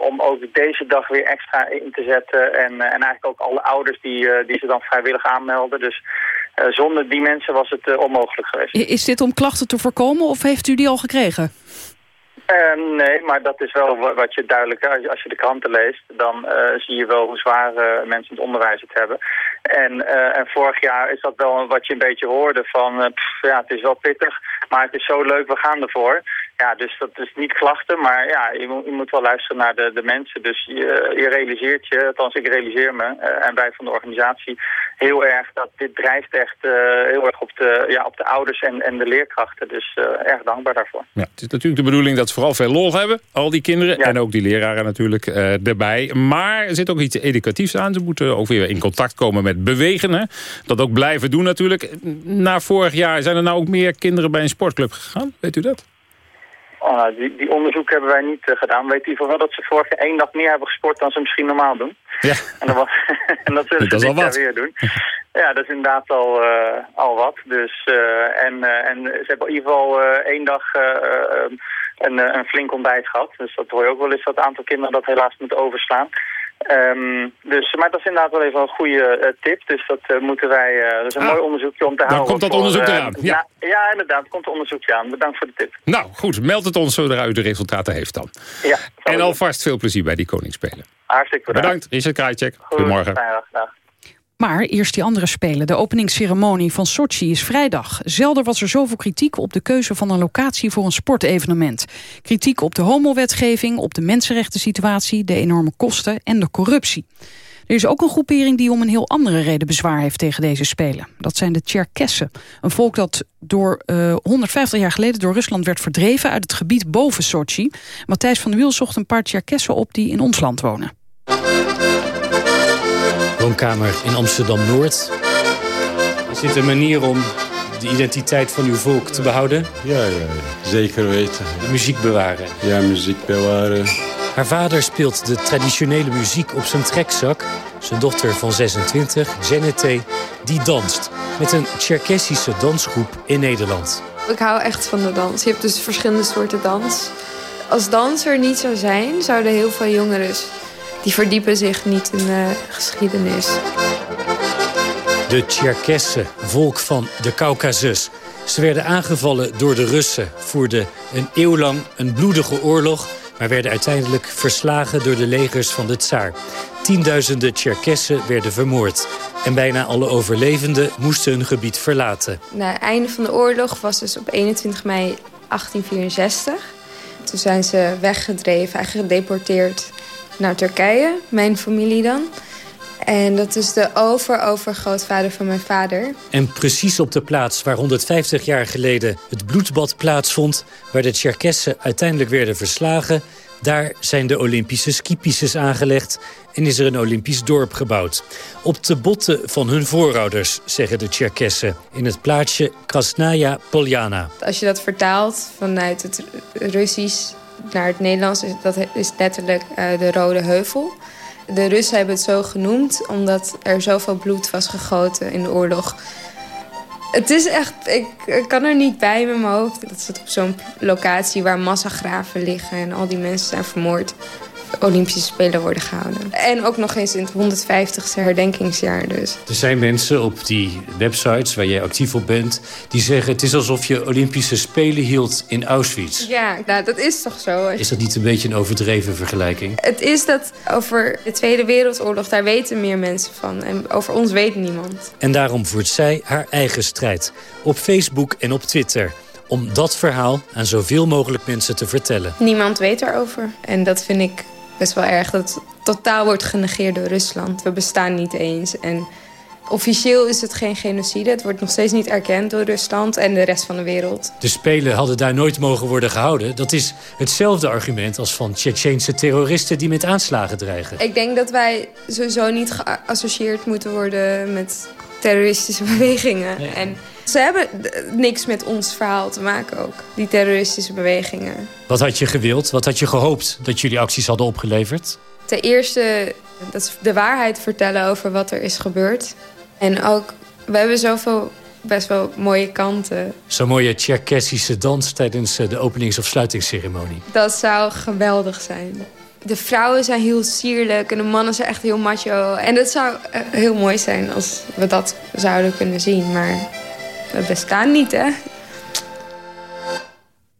om ook deze dag weer extra in te zetten. En, en eigenlijk ook alle ouders die, die ze dan vrijwillig aanmelden. Dus zonder die mensen was het onmogelijk geweest. Is dit om klachten te voorkomen of heeft u die al gekregen? Uh, nee, maar dat is wel wat je duidelijk... Als je, de kranten leest, dan uh, zie je wel hoe zwaar uh, mensen het onderwijs het hebben. En, uh, en vorig jaar is dat wel wat je een beetje hoorde van... Pff, ja, het is wel pittig, maar het is zo leuk, we gaan ervoor. Ja, dus dat is niet klachten, maar ja, je, moet, je moet wel luisteren naar de, de mensen. Dus je, je realiseert je, althans ik realiseer me, en wij van de organisatie... heel erg dat dit drijft echt heel erg op de, ja, op de ouders en, en de leerkrachten. Dus erg dankbaar daarvoor. Ja, het is natuurlijk de bedoeling dat vooral veel lol hebben. Al die kinderen. Ja. En ook die leraren natuurlijk erbij. Maar er zit ook iets educatiefs aan. Ze moeten ook weer in contact komen met bewegen. Hè? Dat ook blijven doen natuurlijk. Na vorig jaar zijn er nou ook meer kinderen bij een sportclub gegaan. Weet u dat? Nou, die, die onderzoek hebben wij niet uh, gedaan. Weet u wel dat ze vorig jaar één dag meer hebben gesport dan ze misschien normaal doen. Ja. En, dat, was, en dat zullen dat ze dit jaar weer doen. Ja, dat is inderdaad al, uh, al wat. Dus, uh, en, en ze hebben in ieder geval één dag een, een flink ontbijt gehad. Dus dat hoor je ook wel eens dat aantal kinderen dat helaas moet overslaan. Um, dus, maar dat is inderdaad wel even een goede uh, tip. Dus dat uh, moeten wij... Uh, dat is een ah, mooi onderzoekje om te houden. Dan komt dat voor, onderzoek eraan. Ja. Na, ja, inderdaad. komt het onderzoekje aan. Bedankt voor de tip. Nou, goed. Meld het ons zodra u de resultaten heeft dan. Ja. En alvast veel plezier bij die Koningsspelen. Hartstikke bedankt. Bedankt, Richard Krajcek. Goedemorgen. Dag, dag. Maar eerst die andere spelen. De openingsceremonie van Sochi is vrijdag. Zelden was er zoveel kritiek op de keuze van een locatie voor een sportevenement. Kritiek op de homowetgeving, op de mensenrechten situatie, de enorme kosten en de corruptie. Er is ook een groepering die om een heel andere reden bezwaar heeft tegen deze Spelen. Dat zijn de Tjerkessen. Een volk dat door uh, eh, 150 jaar geleden door Rusland werd verdreven... uit het gebied boven Sochi. Matthijs van der Wiel zocht een paar Tjerkessen op die in ons land wonen. Woonkamer in Amsterdam-Noord. Is dit een manier om de identiteit van uw volk te behouden? Ja, ja, zeker weten. De muziek bewaren? Ja, muziek bewaren. Haar vader speelt de traditionele muziek op zijn trekzak. Zijn dochter van 26, Janete, die danst. Met een Cherkessische dansgroep in Nederland. Ik hou echt van de dans. Je hebt dus verschillende soorten dans. Als danser niet zou zijn, zouden heel veel jongeren... die verdiepen zich niet in de geschiedenis. De Tjerkessen, volk van de Caucasus. Ze werden aangevallen door de Russen, voerden een eeuw lang een bloedige oorlog... maar werden uiteindelijk verslagen door de legers van de tsaar. Tienduizenden Tjerkessen werden vermoord. En bijna alle overlevenden moesten hun gebied verlaten. Na het einde van de oorlog was dus op 21 mei 1864. Toen zijn ze weggedreven, eigenlijk gedeporteerd naar Turkije. Mijn familie dan. En dat is de over-overgrootvader van mijn vader. En precies op de plaats waar 150 jaar geleden het bloedbad plaatsvond... waar de Tjerkessen uiteindelijk werden verslagen... daar zijn de Olympische skipistes aangelegd en is er een Olympisch dorp gebouwd. Op de botten van hun voorouders, zeggen de Tjerkessen... in het plaatsje Krasnaya Poljana. Als je dat vertaalt vanuit het Russisch naar het Nederlands... dat is letterlijk uh, de Rode Heuvel... De Russen hebben het zo genoemd omdat er zoveel bloed was gegoten in de oorlog. Het is echt, ik, kan er niet bij met mijn hoofd. Dat is op zo'n locatie waar massagraven liggen en al die mensen zijn vermoord. Olympische Spelen worden gehouden. En ook nog eens in het 150ste herdenkingsjaar dus. Er zijn mensen op die websites waar jij actief op bent... die zeggen het is alsof je Olympische Spelen hield in Auschwitz. Ja, nou, dat is toch zo. Is dat niet een beetje een overdreven vergelijking? Het is dat over de Tweede Wereldoorlog, daar weten meer mensen van. En over ons weet niemand. En daarom voert zij haar eigen strijd. Op Facebook en op Twitter om dat verhaal aan zoveel mogelijk mensen te vertellen. Niemand weet erover. En dat vind ik best wel erg dat totaal wordt genegeerd door Rusland. We bestaan niet eens. En officieel is het geen genocide. Het wordt nog steeds niet erkend door Rusland en de rest van de wereld. De Spelen hadden daar nooit mogen worden gehouden. Dat is hetzelfde argument als van Tsjetsjeense terroristen... die met aanslagen dreigen. Ik denk dat wij sowieso niet geassocieerd moeten worden met terroristische bewegingen. En ze hebben niks met ons verhaal te maken ook, die terroristische bewegingen. Wat had je gewild? Wat had je gehoopt dat jullie acties hadden opgeleverd? Ten eerste dat de waarheid vertellen over wat er is gebeurd. En ook, we hebben zoveel best wel mooie kanten. Zo'n mooie Tjerkessische dans tijdens eh, de openings- of sluitingsceremonie. Dat zou geweldig zijn. De vrouwen zijn heel sierlijk en de mannen zijn echt heel macho. En dat zou eh, heel mooi zijn als we dat zouden kunnen zien. Maar we bestaan niet, hè?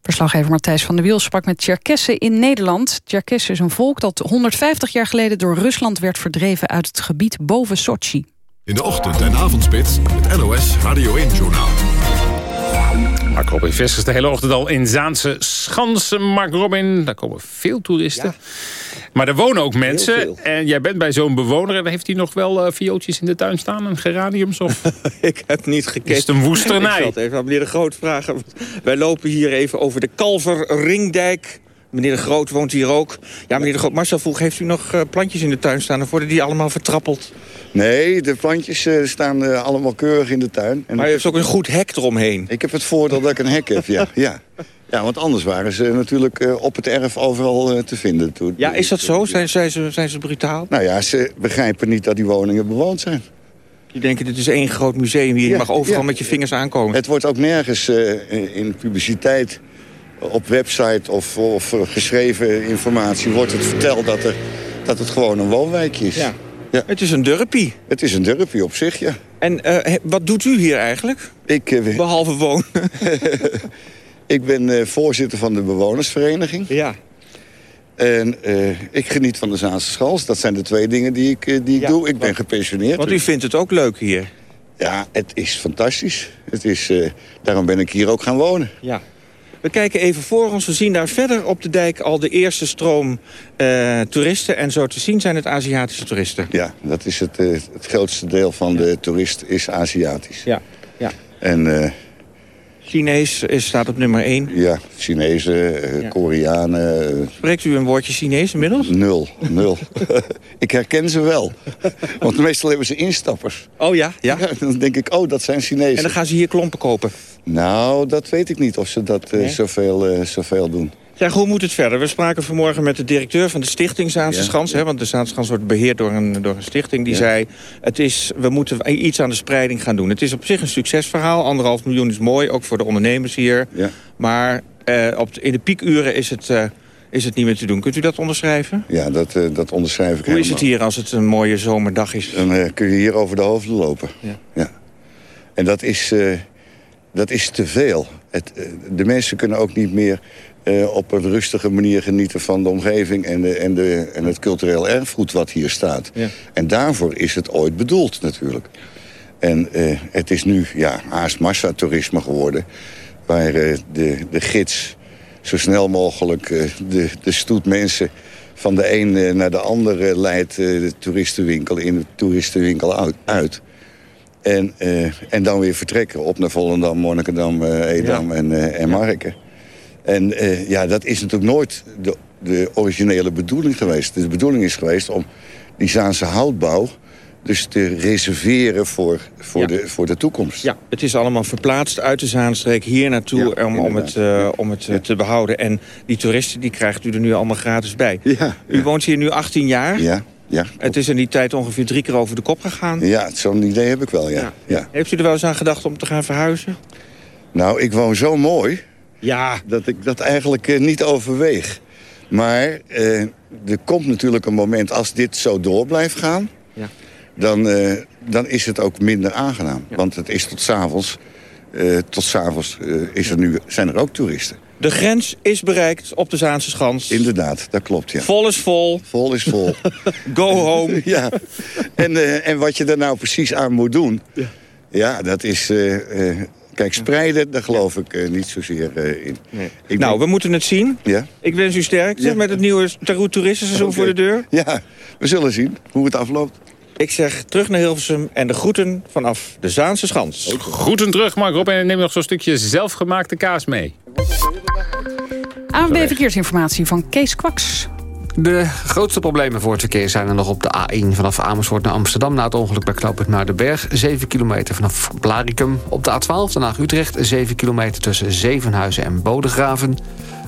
Verslaggever Matthijs van der Wiel sprak met Tjerkessen in Nederland. Tjerkessen is een volk dat 150 jaar geleden door Rusland werd verdreven uit het gebied boven Sochi. In de ochtend- en avondspits, het NOS Radio 1-journaal. Mark Robin Vesters de hele ochtend al in Zaanse Schansen. Mark Robin, daar komen veel toeristen. Maar er wonen ook mensen. En jij bent bij zo'n bewoner. En heeft hij nog wel uh, viooltjes in de tuin staan? En geraniums? Of? ik heb niet gekeken. Is het een woesternij? ik even aan meneer de Groot vragen. Wij lopen hier even over de Kalverringdijk. Meneer de Groot woont hier ook. Ja, meneer de Groot, Marcel vroeg, heeft u nog uh, plantjes in de tuin staan? Of worden die allemaal vertrappeld? Nee, de plantjes uh, staan uh, allemaal keurig in de tuin. En maar u heeft ook een goed hek eromheen? Ik heb het voordeel dat ik een hek heb, ja. ja. Ja, want anders waren ze natuurlijk uh, op het erf overal te vinden. Toen, ja, is dat zo? Zijn, zijn, ze, zijn ze brutaal? Nou ja, ze begrijpen niet dat die woningen bewoond zijn. Die denken, dit is één groot museum hier. Je mag overal met je vingers aankomen. Het wordt ook nergens in publiciteit op website of, of geschreven informatie wordt het verteld dat, er, dat het gewoon een woonwijkje is. Ja. ja. Het is een durpie. Het is een durpie op zich, ja. En uh, wat doet u hier eigenlijk? Ik, uh, Behalve wonen. ik ben uh, voorzitter van de bewonersvereniging. Ja. En ik geniet van de Zaanse Schals. Dat zijn de twee dingen die ik, die ik ja, doe. Ik ben gepensioneerd. Want u vindt het ook leuk hier? Ja, het is fantastisch. Het is, daarom ben ik hier ook gaan wonen. Ja. We kijken even voor ons. We zien daar verder op de dijk al de eerste stroom toeristen. En zo te zien zijn het Aziatische toeristen. Ja, dat is het, het grootste deel van de toerist is Aziatisch. Ja, ja. En... Chinees is, staat op nummer 1. Ja, Chinezen, uh, ja. Koreanen. Spreekt u een woordje Chinees inmiddels? Nul, nul. ik herken ze wel. Want meestal hebben ze instappers. Oh ja? ja? ja? Dan denk ik, oh, dat zijn Chinezen. En dan gaan ze hier klompen kopen? Nou, dat weet ik niet of ze dat uh, nee? zoveel, uh, zoveel doen. Zeg, hoe moet het verder? We spraken vanmorgen met de directeur van de stichting Zaanse ja. Schans. Hè, want de Zaanse Schans wordt beheerd door een, door een stichting. Die ja. zei, het is, we moeten iets aan de spreiding gaan doen. Het is op zich een succesverhaal. Anderhalf miljoen is mooi, ook voor de ondernemers hier. Ja. Maar uh, op in de piekuren is het... Uh, is het niet meer te doen. Kunt u dat onderschrijven? Ja, dat, uh, dat onderschrijf ik Hoe helemaal. is het hier als het een mooie zomerdag is? Dan uh, kun je hier over de hoofden lopen. Ja. ja. En dat is, uh, dat is te veel. Het, de mensen kunnen ook niet meer uh, op een rustige manier genieten van de omgeving... en, de, en, de, en het cultureel erfgoed wat hier staat. Ja. En daarvoor is het ooit bedoeld natuurlijk. En uh, het is nu ja, haast massatoerisme geworden... waar uh, de, de gids zo snel mogelijk de, de stoet mensen... van de een naar de andere leidt de toeristenwinkel in de toeristenwinkel uit... En, en dan weer vertrekken op naar Volendam, Monnikendam, Edam ja. en, en Marken. En uh, ja, dat is natuurlijk nooit de, de, originele bedoeling geweest. De bedoeling is geweest om die Zaanse houtbouw dus te reserveren voor, voor, ja. de, voor de toekomst. Ja, het is allemaal verplaatst uit de Zaanstreek hier naartoe ja, om, om, het, uh, om het uh, te behouden. En die toeristen die krijgt u er nu allemaal gratis bij. Ja, u woont hier nu 18 jaar. Ja. Ja, het is in die tijd ongeveer drie keer over de kop gegaan. Ja, zo'n idee heb ik wel, ja. ja. Heeft u er wel eens aan gedacht om te gaan verhuizen? Nou, ik woon zo mooi... Ja. Dat ik dat eigenlijk uh, niet overweeg. Maar uh, er komt natuurlijk een moment als dit zo door blijft gaan... Ja. Dan, uh, dan is het ook minder aangenaam. Ja. Want het is tot s'avonds... tot s'avonds is er nu, zijn er ook toeristen. De grens is bereikt op de Zaanse Schans. Inderdaad, dat klopt, ja. Vol is vol. Vol is vol. Go home. ja. En, en wat je er nou precies aan moet doen... Ja, ja dat is... Kijk, spreiden, daar geloof ik uh, niet zozeer uh, in. Nee. Ik nou, we moeten het zien. Ja? Ik wens u sterkte ja. met het nieuwe toeristenseizoen okay. voor de deur. Ja, we zullen zien hoe het afloopt. Ik zeg terug naar Hilversum en de groeten vanaf de Zaanse Schans. Groeten terug, Mark Rob. En neem nog zo'n stukje zelfgemaakte kaas mee. ANB Verkeersinformatie van Kees Kwaks. De grootste problemen voor het verkeer zijn er nog op de A1 vanaf Amersfoort naar Amsterdam... na het ongeluk bij knooppunt Muidenberg. 7 kilometer vanaf Blaricum. Op de A12 Den Haag-Utrecht. 7 kilometer tussen Zevenhuizen en Bodegraven.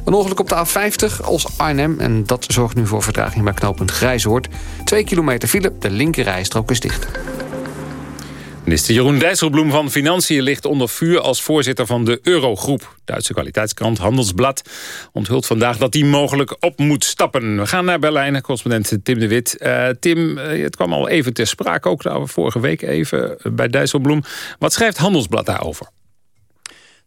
Een ongeluk op de A50 als Arnhem. En dat zorgt nu voor vertraging bij knooppunt Grijzoord. 2 kilometer file, de linkerrijstrook is dicht. Minister Jeroen Dijsselbloem van Financiën ligt onder vuur als voorzitter van de Eurogroep. Duitse kwaliteitskrant Handelsblad onthult vandaag dat hij mogelijk op moet stappen. We gaan naar Berlijn, correspondent Tim de Wit. Uh, Tim, uh, het kwam al even ter sprake, ook vorige week even bij Dijsselbloem. Wat schrijft Handelsblad daarover?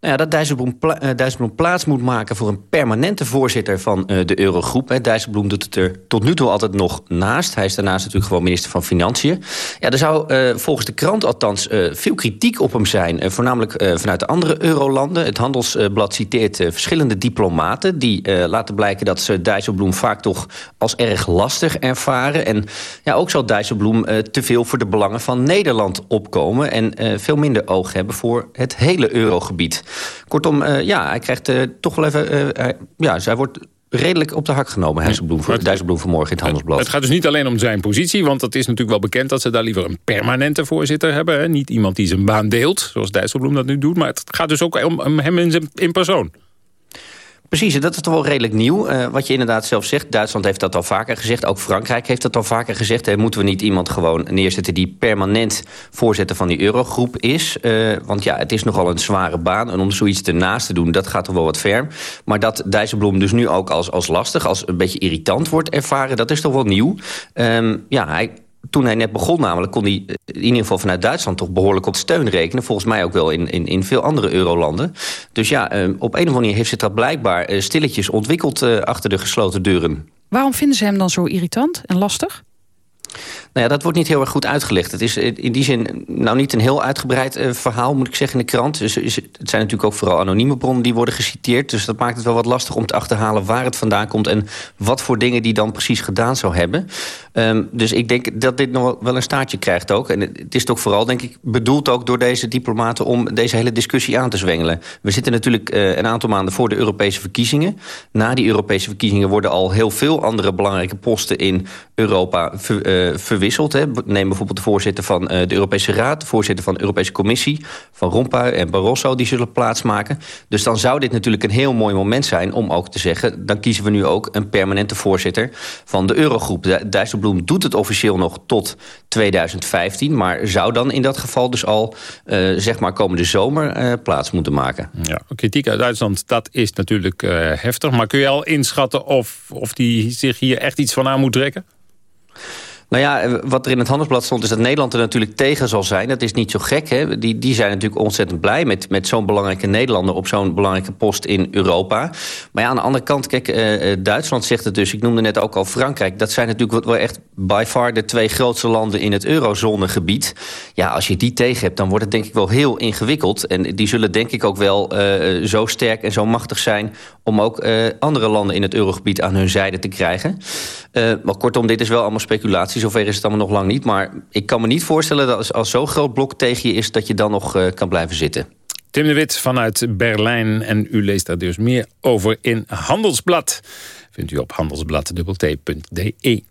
Nou ja, dat uh, Dijsselbloem plaats moet maken voor een permanente voorzitter van uh, de Eurogroep. Hè. Dijsselbloem doet het er tot nu toe altijd nog naast. Hij is daarnaast natuurlijk gewoon minister van Financiën. Ja, er zou uh, volgens de krant althans veel kritiek op hem zijn. voornamelijk vanuit de andere eurolanden. Het Handelsblad citeert verschillende diplomaten... die laten blijken dat ze Dijsselbloem vaak toch als erg lastig ervaren. En ja, ook zal Dijsselbloem te veel voor de belangen van Nederland opkomen... en veel minder oog hebben voor het hele eurogebied. Kortom, uh, ja, hij krijgt uh, toch wel even... Hij, ja, zij wordt redelijk op de hak genomen, Dijsselbloem, voor, Dijsselbloem vanmorgen in het Handelsblad. Het gaat dus niet alleen om zijn positie, want het is natuurlijk wel bekend... dat ze daar liever een permanente voorzitter hebben. Hè? Niet iemand die zijn baan deelt, zoals Dijsselbloem dat nu doet. Maar het gaat dus ook om, om hem in, zijn, in persoon. Precies, dat is toch wel redelijk nieuw. Uh, wat je inderdaad zelf zegt, Duitsland heeft dat al vaker gezegd. Ook Frankrijk heeft dat al vaker gezegd. Moeten we niet iemand gewoon neerzetten die permanent voorzitter van die eurogroep is? Uh, want ja, het is nogal een zware baan. En om zoiets ernaast te doen, dat gaat toch wel wat ver. Maar dat Dijsselbloem dus nu ook als, als lastig, als een beetje irritant wordt ervaren... dat is toch wel nieuw. Um, ja, hij toen hij net begon namelijk, kon hij in ieder geval vanuit Duitsland... toch behoorlijk op steun rekenen. Volgens mij ook wel in, in, in veel andere eurolanden. Dus ja, uh, op een of andere manier heeft zich dat blijkbaar uh, stilletjes ontwikkeld... Achter de gesloten deuren. Waarom vinden ze hem dan zo irritant en lastig? Nou ja, dat wordt niet heel erg goed uitgelegd. Het is in die zin nou niet een heel uitgebreid uh, verhaal, moet ik zeggen, in de krant. Dus, het zijn natuurlijk ook vooral anonieme bronnen die worden geciteerd. Dus dat maakt het wel wat lastig om te achterhalen waar het vandaan komt... en wat voor dingen die dan precies gedaan zou hebben. Um, dus ik denk dat dit nog wel een staartje krijgt ook. En het is toch vooral, denk ik, bedoeld ook door deze diplomaten... om deze hele discussie aan te zwengelen. We zitten natuurlijk uh, een aantal maanden voor de Europese verkiezingen. Na die Europese verkiezingen worden al heel veel andere belangrijke posten in Europa ver, uh, verwisseld. Hè. Neem bijvoorbeeld de voorzitter van uh, de Europese Raad... de voorzitter van de Europese Commissie, Van Rompuy en Barroso... die zullen plaatsmaken. Dus dan zou dit natuurlijk een heel mooi moment zijn om ook te zeggen... dan kiezen we nu ook een permanente voorzitter van de Eurogroep. Dijsselbloem doet het officieel nog tot 2015... maar zou dan in dat geval dus al uh, zeg maar komende zomer uh, plaats moeten maken. Ja, kritiek uit Duitsland, dat is natuurlijk uh, heftig. Maar kun je al inschatten of, of die zich hier echt iets van aan moet trekken? Nou ja, wat er in het Handelsblad stond... is dat Nederland er natuurlijk tegen zal zijn. Dat is niet zo gek. Hè? Die, die zijn natuurlijk ontzettend blij met, met zo'n belangrijke Nederlander... op zo'n belangrijke post in Europa. Maar ja, aan de andere kant, kijk, uh, Duitsland zegt het dus... ik noemde net ook al Frankrijk. Dat zijn natuurlijk wel echt by far de twee grootste landen... in het eurozonegebied. Ja, als je die tegen hebt, dan wordt het denk ik wel heel ingewikkeld. En die zullen denk ik ook wel uh, zo sterk en zo machtig zijn... om ook uh, andere landen in het eurogebied aan hun zijde te krijgen. Uh, maar kortom, dit is wel allemaal speculatie. Zover is het allemaal nog lang niet. Maar ik kan me niet voorstellen dat als, als zo'n groot blok tegen je is... dat je dan nog uh, kan blijven zitten. Tim de Wit vanuit Berlijn. En u leest daar dus meer over in Handelsblad. Vindt u op handelsblad.t.de.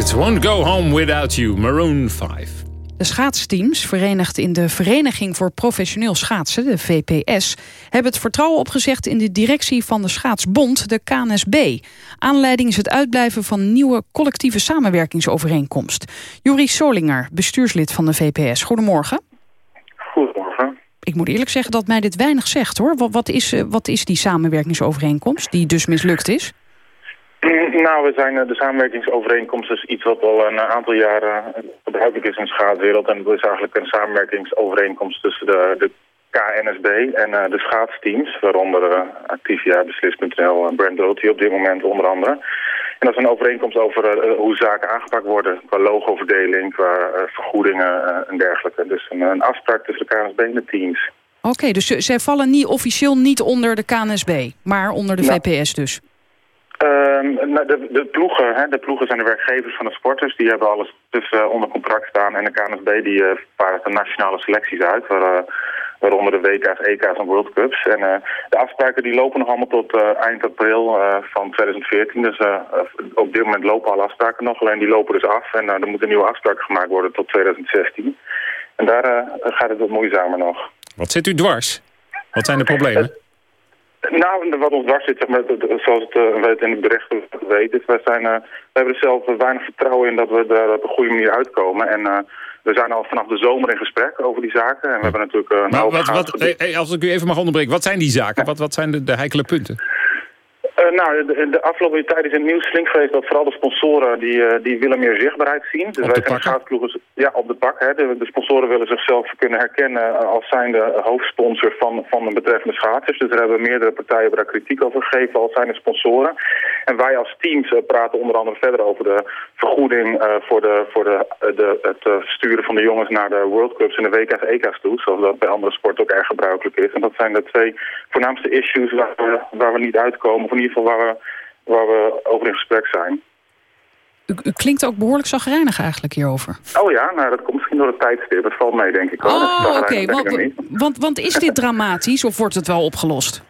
het. Won't go home without you. Maroon 5. De schaatsteams, verenigd in de Vereniging voor Professioneel Schaatsen, de VPS... hebben het vertrouwen opgezegd in de directie van de schaatsbond, de KNSB. Aanleiding is het uitblijven van nieuwe collectieve samenwerkingsovereenkomst. Juri Solinger, bestuurslid van de VPS. Goedemorgen. Goedemorgen. Ik moet eerlijk zeggen dat mij dit weinig zegt, hoor. Wat, wat, is, eh, wat is die samenwerkingsovereenkomst, die dus mislukt is? Nou, we zijn, eh, de samenwerkingsovereenkomst is iets wat al een aantal jaren eh, gebruikelijk is in de schaatswereld. En dat is eigenlijk een samenwerkingsovereenkomst tussen de, de KNSB en uh, de schaatsteams, waaronder uh, Activia, Beslis.nl en Brand Doty op dit moment onder andere. En dat is een overeenkomst over hoe zaken aangepakt worden. Qua logoverdeling, qua vergoedingen en dergelijke. Dus een, een, afspraak tussen de KNSB en de teams. Oké, dus zij vallen niet officieel niet onder de KNSB, maar onder de VPS dus? Ehm, nou, de, de, ploegen, hè, de ploegen zijn de werkgevers van de sporters. Die hebben alles dus, uh, onder contract staan. En de KNSB die uh, vaart de nationale selecties uit. Uh, waaronder de WK's, EK's en World Cups. En de afspraken die lopen nog allemaal tot eind april van 2014. Dus op dit moment lopen alle afspraken nog. Alleen die lopen dus af. En er moeten nieuwe afspraken gemaakt worden tot 2016. En daar gaat het wat moeizamer nog. Wat zit u dwars? Wat zijn de problemen? Nou, wat ons dwars zit, zeg maar, zoals het uh, in het bericht weet, is, wij zijn, uh, we hebben er zelf weinig vertrouwen in dat we er op een goede manier uitkomen. En uh, we zijn al vanaf de zomer in gesprek over die zaken. En we hebben natuurlijk maar wat, wat, hey, als ik u even mag onderbreken, wat zijn die zaken? Wat, wat zijn de, de heikele punten? Uh, nou, de, de, afgelopen tijd is in het nieuws flink geweest dat vooral de sponsoren die, uh, die willen meer zichtbaarheid zien. Dus wij zijn schaatsploegers ja, op de pak. Hè. De, de, sponsoren willen zichzelf kunnen herkennen als zijnde hoofdsponsor van, van de betreffende schaatsers. Dus er hebben meerdere partijen daar kritiek over gegeven als zijnde sponsoren. En wij als teams uh, praten onder andere verder over de vergoeding voor, de, voor de, de, het sturen van de jongens naar de World Cups en de WK's, EK's toe. Zoals dat bij andere sporten ook erg gebruikelijk is. En dat zijn de twee voornaamste issues waar we, waar we niet uitkomen. Of geval waar we, waar we over in gesprek zijn. U, u, klinkt ook behoorlijk zagrijnig eigenlijk hierover. Oh ja, nou dat komt misschien door het tijdstip. Het valt mee, denk ik. Hoor. Oh, oké. Want, want, want is dit dramatisch of wordt het wel opgelost?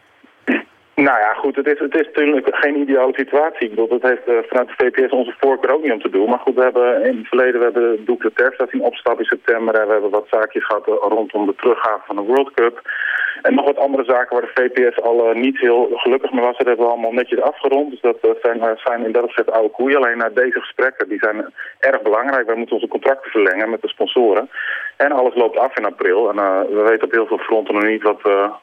Nou ja, goed, het is, het is natuurlijk geen ideale situatie. Ik bedoel, dat heeft uh, vanuit de VPS onze voorkeur ook niet om te doen. Maar goed, we hebben in het verleden we hebben Doek de zien opstappen in september. En we hebben wat zaakjes gehad eh, rondom de teruggave van de World Cup. En nog wat andere zaken waar de VPS al uh, niet heel gelukkig mee was. Dat hebben we allemaal netjes afgerond. Dus dat uh, zijn, zijn in dat opzicht oude koeien. Alleen naar deze gesprekken, die zijn erg belangrijk. Wij moeten onze contracten verlengen met de sponsoren. En alles loopt af in april. En we weten op heel veel fronten nog niet wat,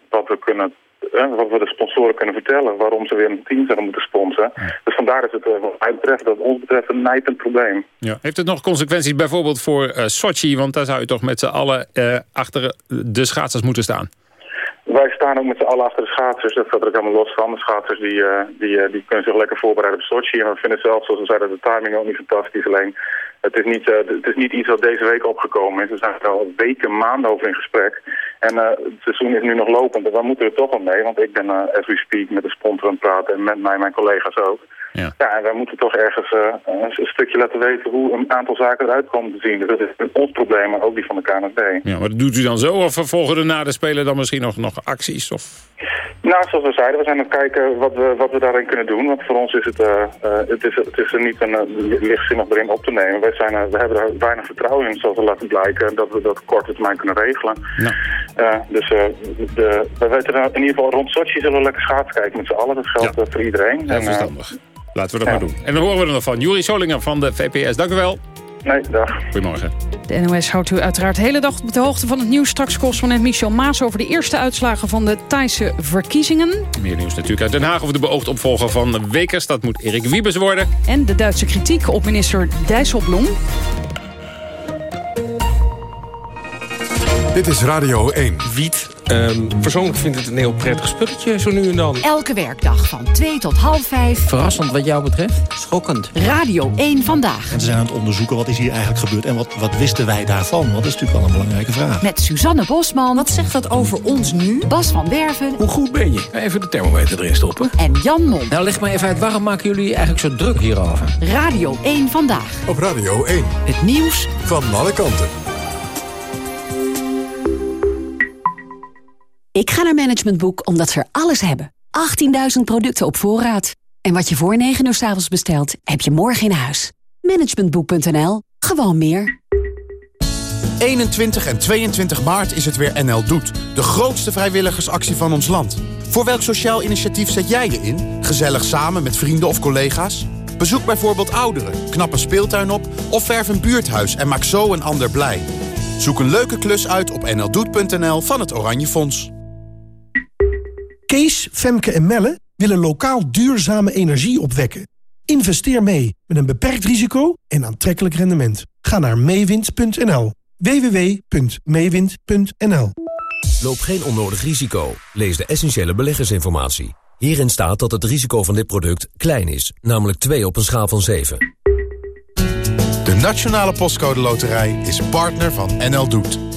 wat we kunnen wat we de sponsoren kunnen vertellen, waarom ze weer een team zouden moeten sponsoren. Dus vandaar is het wat mij betreft, dat ons betreft een nijpend probleem. Ja. Heeft het nog consequenties bijvoorbeeld voor uh, Sochi? Want daar zou je toch met z'n allen uh, achter de schaatsers moeten staan? Wij staan ook met z'n allen achter de schaatsers. Dat gaat er ook allemaal los van. De schaatsers die, die, die kunnen zich lekker voorbereiden op Sochi. En we vinden zelf, zoals we zeiden, de timing ook niet fantastisch. Alleen het is, niet, uh, het is niet iets wat deze week opgekomen is. We zijn er al weken, maanden over in gesprek. En uh, het seizoen is nu nog lopend. En daar moeten we toch wel mee. Want ik ben, uh, as we speak, met de sponsor aan het praten. En met mij, mijn collega's ook. Ja. ja, en wij moeten toch ergens een stukje laten weten hoe een aantal zaken eruit komen te zien. Dus dat is ons probleem, maar ook die van de KNSB. Ja, maar doet u dan zo? Of volgen er na de Spelen dan misschien nog, nog acties? Of... Nou, zoals we zeiden, we zijn aan het kijken wat we, wat we daarin kunnen doen. Want voor ons is het, het, is, het is er niet een lichtzinnig erin op te nemen wij zijn, we hebben er weinig vertrouwen in, zoals we laten blijken, dat we dat korte termijn kunnen regelen. Ja. Uh, dus uh, de, we weten in ieder geval rond Sochi zullen we lekker schaatsen kijken met z'n allen. Dat geldt ja. voor iedereen. Heel verstandig. Laten we dat maar doen. En dan horen we er nog van. Juri Solinger van de VPS. Dank u wel. Nee, dag. Goedemorgen. De NOS houdt u uiteraard de hele dag op de hoogte van het nieuws. Straks correspondent Michel Maas over de eerste uitslagen van de Thaise verkiezingen. Meer nieuws natuurlijk uit Den Haag over de beoogd opvolger van Wekers. Dat moet Erik Wiebes worden. En de Duitse kritiek op minister Dijsselbloem. Dit is Radio 1. Wiet. Um, persoonlijk vind ik het een heel prettig spulletje, zo nu en dan. Elke werkdag van 2 tot half 5. Verrassend wat jou betreft? Schokkend. Radio 1 Vandaag. En ze zijn aan het onderzoeken wat is hier eigenlijk gebeurd... en wat, wat wisten wij daarvan? Want dat is natuurlijk wel een belangrijke vraag. Met Suzanne Bosman. Wat zegt dat over ons nu? Bas van Werven. Hoe goed ben je? Even de thermometer erin stoppen. En Jan Mom. Nou, leg maar even uit, waarom maken jullie eigenlijk zo druk hierover? Radio 1 Vandaag. Op Radio 1. Het nieuws van alle kanten. Ik ga naar Management Boek omdat ze er alles hebben. 18.000 producten op voorraad. En wat je voor 9 uur s avonds bestelt, heb je morgen in huis. Managementboek.nl. Gewoon meer. 21 en 22 maart is het weer NL Doet. De grootste vrijwilligersactie van ons land. Voor welk sociaal initiatief zet jij je in? Gezellig samen met vrienden of collega's? Bezoek bijvoorbeeld ouderen, knap een speeltuin op... of verf een buurthuis en maak zo een ander blij. Zoek een leuke klus uit op nldoet.nl van het Oranje Fonds. Kees, Femke en Melle willen lokaal duurzame energie opwekken. Investeer mee met een beperkt risico en aantrekkelijk rendement. Ga naar meewind.nl. www.meewind.nl Loop geen onnodig risico. Lees de essentiële beleggersinformatie. Hierin staat dat het risico van dit product klein is, namelijk 2 op een schaal van 7. De Nationale Postcode Loterij is partner van NL Doet.